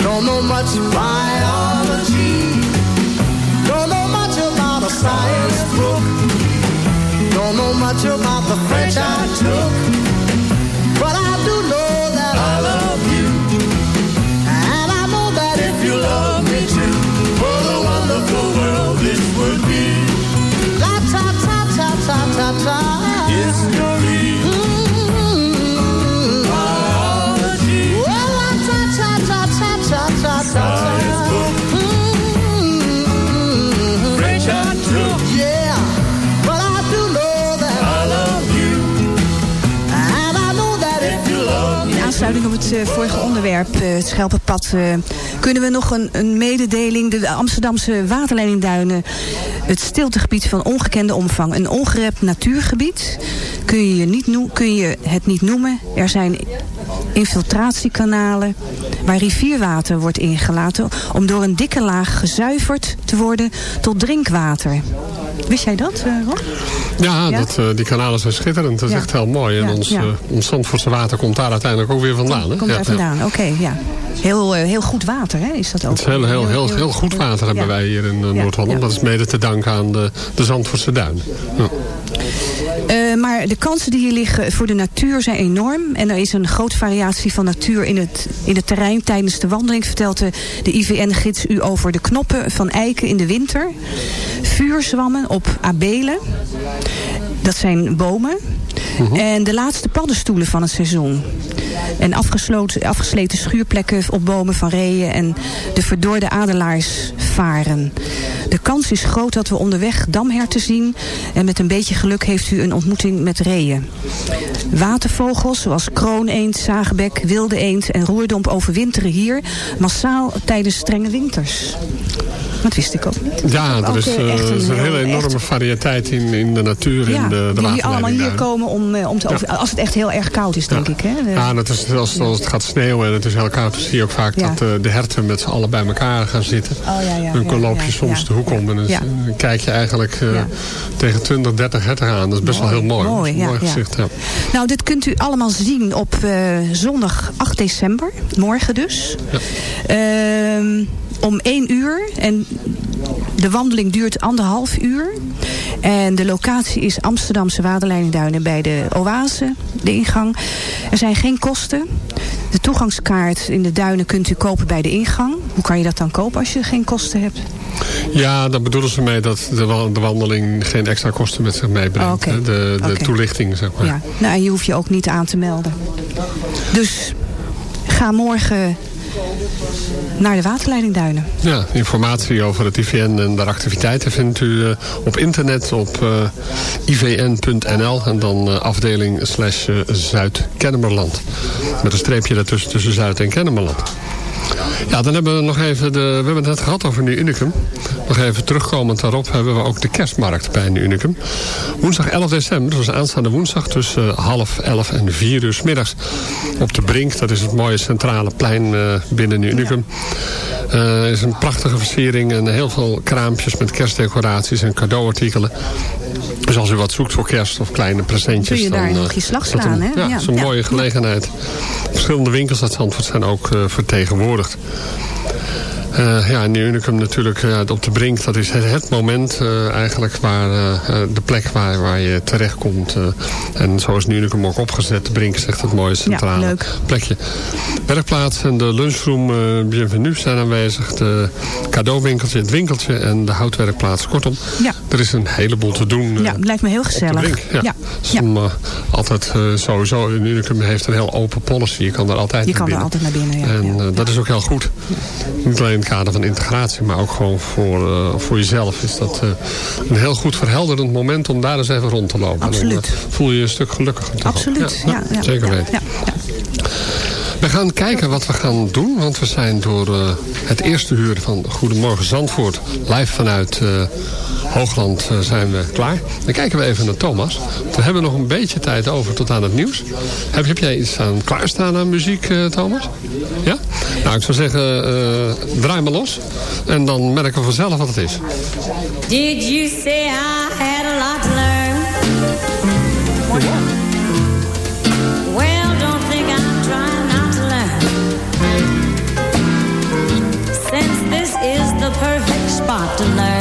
Don't know much biology. Don't know much about a science book. Don't know much about the French I took. Vorige onderwerp, eh, het Schelpenpad, eh, kunnen we nog een, een mededeling. De Amsterdamse waterleidingduinen, het stiltegebied van ongekende omvang. Een ongerept natuurgebied. Kun je, niet kun je het niet noemen. Er zijn infiltratiekanalen waar rivierwater wordt ingelaten om door een dikke laag gezuiverd te worden tot drinkwater. Wist jij dat, eh, Rob? Ja, Ja? Dat, eh, die kanalen zijn schitterend. Dat is Ja. echt heel mooi. En Ja, ons, eh, ons Zandvoortse water komt daar uiteindelijk ook weer vandaan. Komt Ja, daar vandaan, oké, ja. Heel, heel goed water, hè, is dat ook. Het is heel, heel, heel, heel goed water hebben wij hier in Noord-Holland. Dat is mede te danken aan de, de Zandvoortse. Eh, maar de kansen die hier liggen voor de natuur zijn enorm. En er is een grote variatie van natuur in het, in het terrein. Tijdens de wandeling vertelt de, de IVN-gids u over de knoppen van eiken in de winter. Vuurzwammen op abelen. Dat zijn bomen. En de laatste paddenstoelen van het seizoen. En afgesloten, afgesleten schuurplekken op bomen van reeën. En de verdorde adelaarsvaren. De kans is groot dat we onderweg damherten zien. En met een beetje geluk heeft u een ontmoeting met reeën. Watervogels zoals krooneend, zagebek, wilde eend en roerdomp overwinteren hier. Massaal tijdens strenge winters. Dat wist ik ook niet. Ja, er is, eh, eh, echt er is een hele enorme echt- variëteit in, in de natuur. ja, in de, de die allemaal hier komen om, eh, om te over, als het echt heel erg koud is, denk ik. Hè? De- Ja, dat is, als, als het gaat sneeuwen en het is heel koud, dan zie je ook vaak Ja. dat de herten met z'n allen bij elkaar gaan zitten. Oh, ja, ja, dan ja, loop je ja, soms ja, de hoek om en dan ja. kijk je eigenlijk tegen 20, 30 herten aan. Dat is best wel heel mooi. Mooi, is een ja, mooi ja. gezicht. Ja. Nou, dit kunt u allemaal zien op zondag 8 december. Morgen dus. Ehm, om 1 uur. En de wandeling duurt anderhalf uur. En de locatie is Amsterdamse Waterleidingduinen bij de Oase, de ingang. Er zijn geen kosten. De toegangskaart in de duinen kunt u kopen bij de ingang. Hoe kan je dat dan kopen als je geen kosten hebt? ja, daar bedoelen ze mee dat de, wa- de wandeling geen extra kosten met zich meebrengt. De, de toelichting, zeg maar. Ja, nou, en je hoeft je ook niet aan te melden. Dus ga morgen naar de waterleidingduinen. Ja, informatie over het IVN en de activiteiten vindt u eh, op internet op eh, ivn.nl en dan eh, afdeling slash Zuid-Kennemerland. Met een streepje daartussen tussen Zuid- en Kennemerland. Ja, dan hebben we nog even de. We hebben het net gehad over Nu Unicum. Nog even terugkomend daarop hebben we ook de kerstmarkt bij Nu Unicum. Woensdag 11 december, dus aanstaande woensdag tussen half 11 en 4 uur middags. Op de Brink, dat is het mooie centrale plein eh, binnen Nu Unicum. Eh is een prachtige versiering en heel veel kraampjes met kerstdecoraties en cadeauartikelen. Dus als u wat zoekt voor kerst of kleine presentjes... Kun je daar dan, eh, nog je slag slaan, hè? Ja, dat is een Ja. mooie gelegenheid. Verschillende winkels uit Zandvoort zijn ook eh, vertegenwoordigd. Eh, ja, nu Unicum natuurlijk eh, op de brink. Dat is het, het moment eh, eigenlijk waar de plek waar, waar je terechtkomt. en zo is nu Unicum ook opgezet. De brink echt het mooie centrale plekje. Werkplaats en de lunchroom Bienvenue zijn aanwezig. De cadeauwinkeltje, het winkeltje en de houtwerkplaats. Kortom, Ja. er is een heleboel te doen. Ja, lijkt me heel gezellig. brink. Ja. Ja. Het om, altijd sowieso, Unicum heeft een heel open policy. Je kan er altijd Je naar kan er binnen. altijd naar binnen, ja. En dat is ook heel goed. Niet alleen in het kader van integratie, maar ook gewoon voor, eh, voor jezelf is dat eh, een heel goed verhelderend moment om daar eens even rond te lopen. Absoluut. Dan eh, voel je je een stuk gelukkiger. Absoluut, ja. ja, Zeker ja, weten. We gaan kijken wat we gaan doen, want we zijn door eh, het eerste uur van Goedemorgen Zandvoort live vanuit eh, Hoogland eh, zijn we klaar. Dan kijken we even naar Thomas. We hebben nog een beetje tijd over tot aan het nieuws. Heb, heb jij iets aan klaarstaan aan muziek, Thomas? Ja? Nou, ik zou zeggen, draai maar los. En dan merken we vanzelf wat het is. Did you say I had a lot to? Perfect spot to learn.